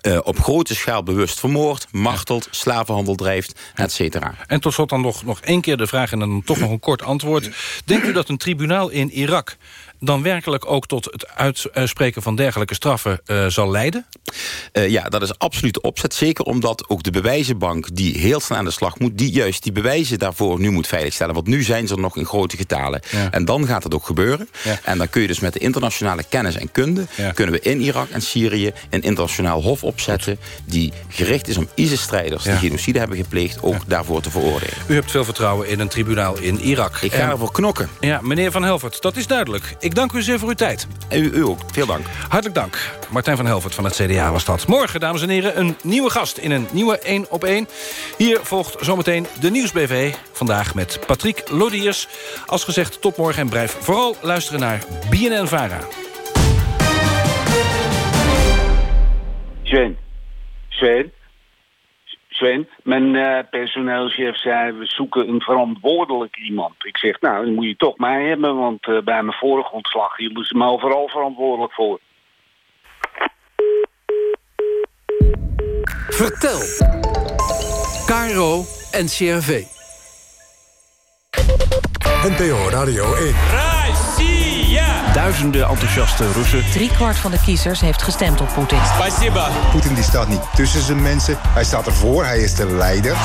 eh, op grote schaal bewust vermoord, martelt, slavenhandel drijft, et cetera. En tot slot dan nog, nog één keer de vraag en dan toch nog een kort antwoord. Denkt u dat een tribunaal in Irak dan werkelijk ook tot het uitspreken van dergelijke straffen eh, zal leiden? Eh, ja, dat is absoluut de opzet. Zeker omdat ook de bewijzenbank die heel snel aan de slag moet... die juist die bewijzen daarvoor nu moet veiligstellen. Want nu zijn ze er nog in grote getalen. Ja. En dan gaat het ook gebeuren. Ja. En dan kun je dus met de internationale kennis en kunde... Ja. kunnen we in Irak en Syrië een internationaal hof opzetten... die gericht is om ISIS-strijders die genocide hebben gepleegd... ook daarvoor te veroordelen. U hebt veel vertrouwen in een tribunaal in Irak. Ik ga En- ervoor knokken. Ja, meneer Van Helvert, dat is duidelijk. Ik dank u zeer voor uw tijd. En u, u ook. Veel dank. Hartelijk dank. Martijn van Helvert van het CDA was dat. Morgen, dames en heren, een nieuwe gast in een nieuwe 1 op 1. Hier volgt zometeen de Nieuwsbv. Vandaag met Patrick Lodiers. Als gezegd, tot morgen en blijf vooral luisteren naar BNN-VARA. Sven, Sven, Sven, mijn eh, personeelschef zei we zoeken een verantwoordelijk iemand. Ik zeg nou, dan moet je toch mij hebben, want eh, bij mijn vorige ontslag hielden ze me overal verantwoordelijk voor. Vertel. KRO NCRV. NPO Radio 1. Duizenden enthousiaste Russen. Driekwart van de kiezers heeft gestemd op Poetin. Poetin die staat niet tussen zijn mensen. Hij staat ervoor, hij is de leider.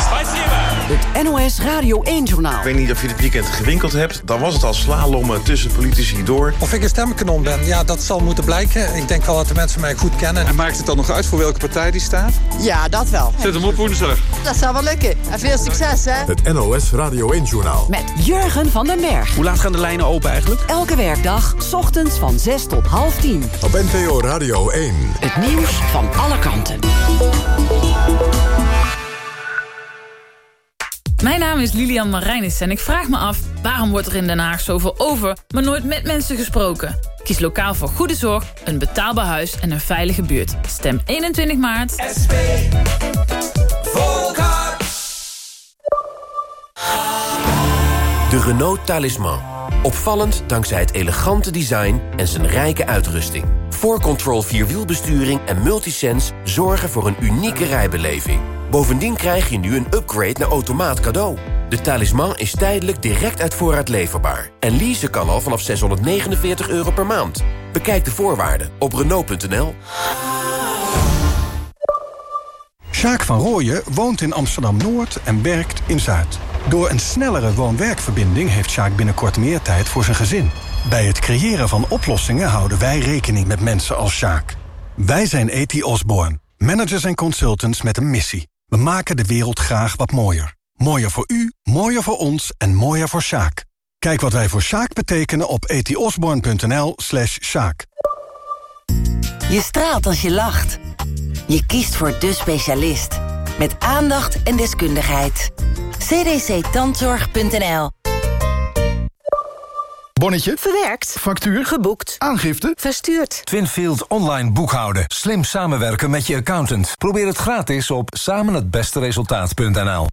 Het NOS Radio 1-journaal. Ik weet niet of je dit weekend gewinkeld hebt. Dan was het al slalommen tussen politici door. Of ik een stemkanon ben, ja, dat zal moeten blijken. Ik denk wel dat de mensen mij goed kennen. En maakt het dan nog uit voor welke partij die staat? Ja, dat wel. Zet hem op woensdag. Dat zou wel lukken. En veel succes, hè? Het NOS Radio 1-journaal. Met Jurgen van den Berg. Hoe laat gaan de lijnen open eigenlijk? Elke werkdag, 's ochtends van 6 tot half 10. Op NPO Radio 1. Het nieuws van alle kanten. Mijn naam is Lilian Marijnis en ik vraag me af... waarom wordt er in Den Haag zoveel over, maar nooit met mensen gesproken? Kies lokaal voor goede zorg, een betaalbaar huis en een veilige buurt. Stem 21 maart. SP. Volkart. De Renault Talisman. Opvallend dankzij het elegante design en zijn rijke uitrusting. 4Control Vierwielbesturing en Multisense zorgen voor een unieke rijbeleving. Bovendien krijg je nu een upgrade naar automaat cadeau. De talisman is tijdelijk direct uit voorraad leverbaar. En leasen kan al vanaf 649 euro per maand. Bekijk de voorwaarden op Renault.nl. Sjaak van Rooyen woont in Amsterdam-Noord en werkt in Zuid. Door een snellere woon-werkverbinding heeft Sjaak binnenkort meer tijd voor zijn gezin. Bij het creëren van oplossingen houden wij rekening met mensen als Sjaak. Wij zijn E.T. Osborne, managers en consultants met een missie. We maken de wereld graag wat mooier. Mooier voor u, mooier voor ons en mooier voor Sjaak. Kijk wat wij voor Sjaak betekenen op etiosborn.nl slash Sjaak. Je straalt als je lacht. Je kiest voor de specialist. Met aandacht en deskundigheid. cdctandzorg.nl Bonnetje. Verwerkt. Factuur. Geboekt. Aangifte. Verstuurd. Twinfield online boekhouden. Slim samenwerken met je accountant. Probeer het gratis op samenhetbesteresultaat.nl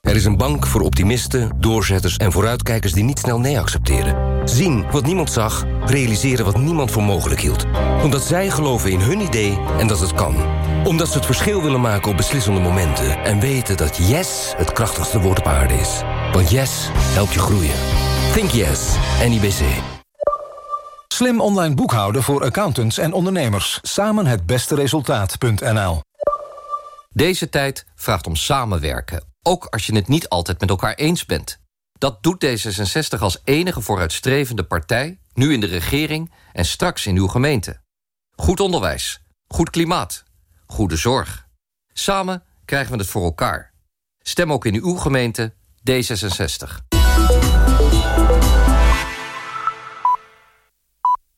Er is een bank voor optimisten, doorzetters en vooruitkijkers die niet snel nee accepteren. Zien wat niemand zag, realiseren wat niemand voor mogelijk hield. Omdat zij geloven in hun idee en dat het kan. Omdat ze het verschil willen maken op beslissende momenten. En weten dat yes het krachtigste woord op aarde is. Want yes helpt je groeien. Think yes, NIBC. Slim online boekhouden voor accountants en ondernemers. Samen het beste resultaat.nl Deze tijd vraagt om samenwerken. Ook als je het niet altijd met elkaar eens bent. Dat doet D66 als enige vooruitstrevende partij... nu in de regering en straks in uw gemeente. Goed onderwijs, goed klimaat, goede zorg. Samen krijgen we het voor elkaar. Stem ook in uw gemeente D66.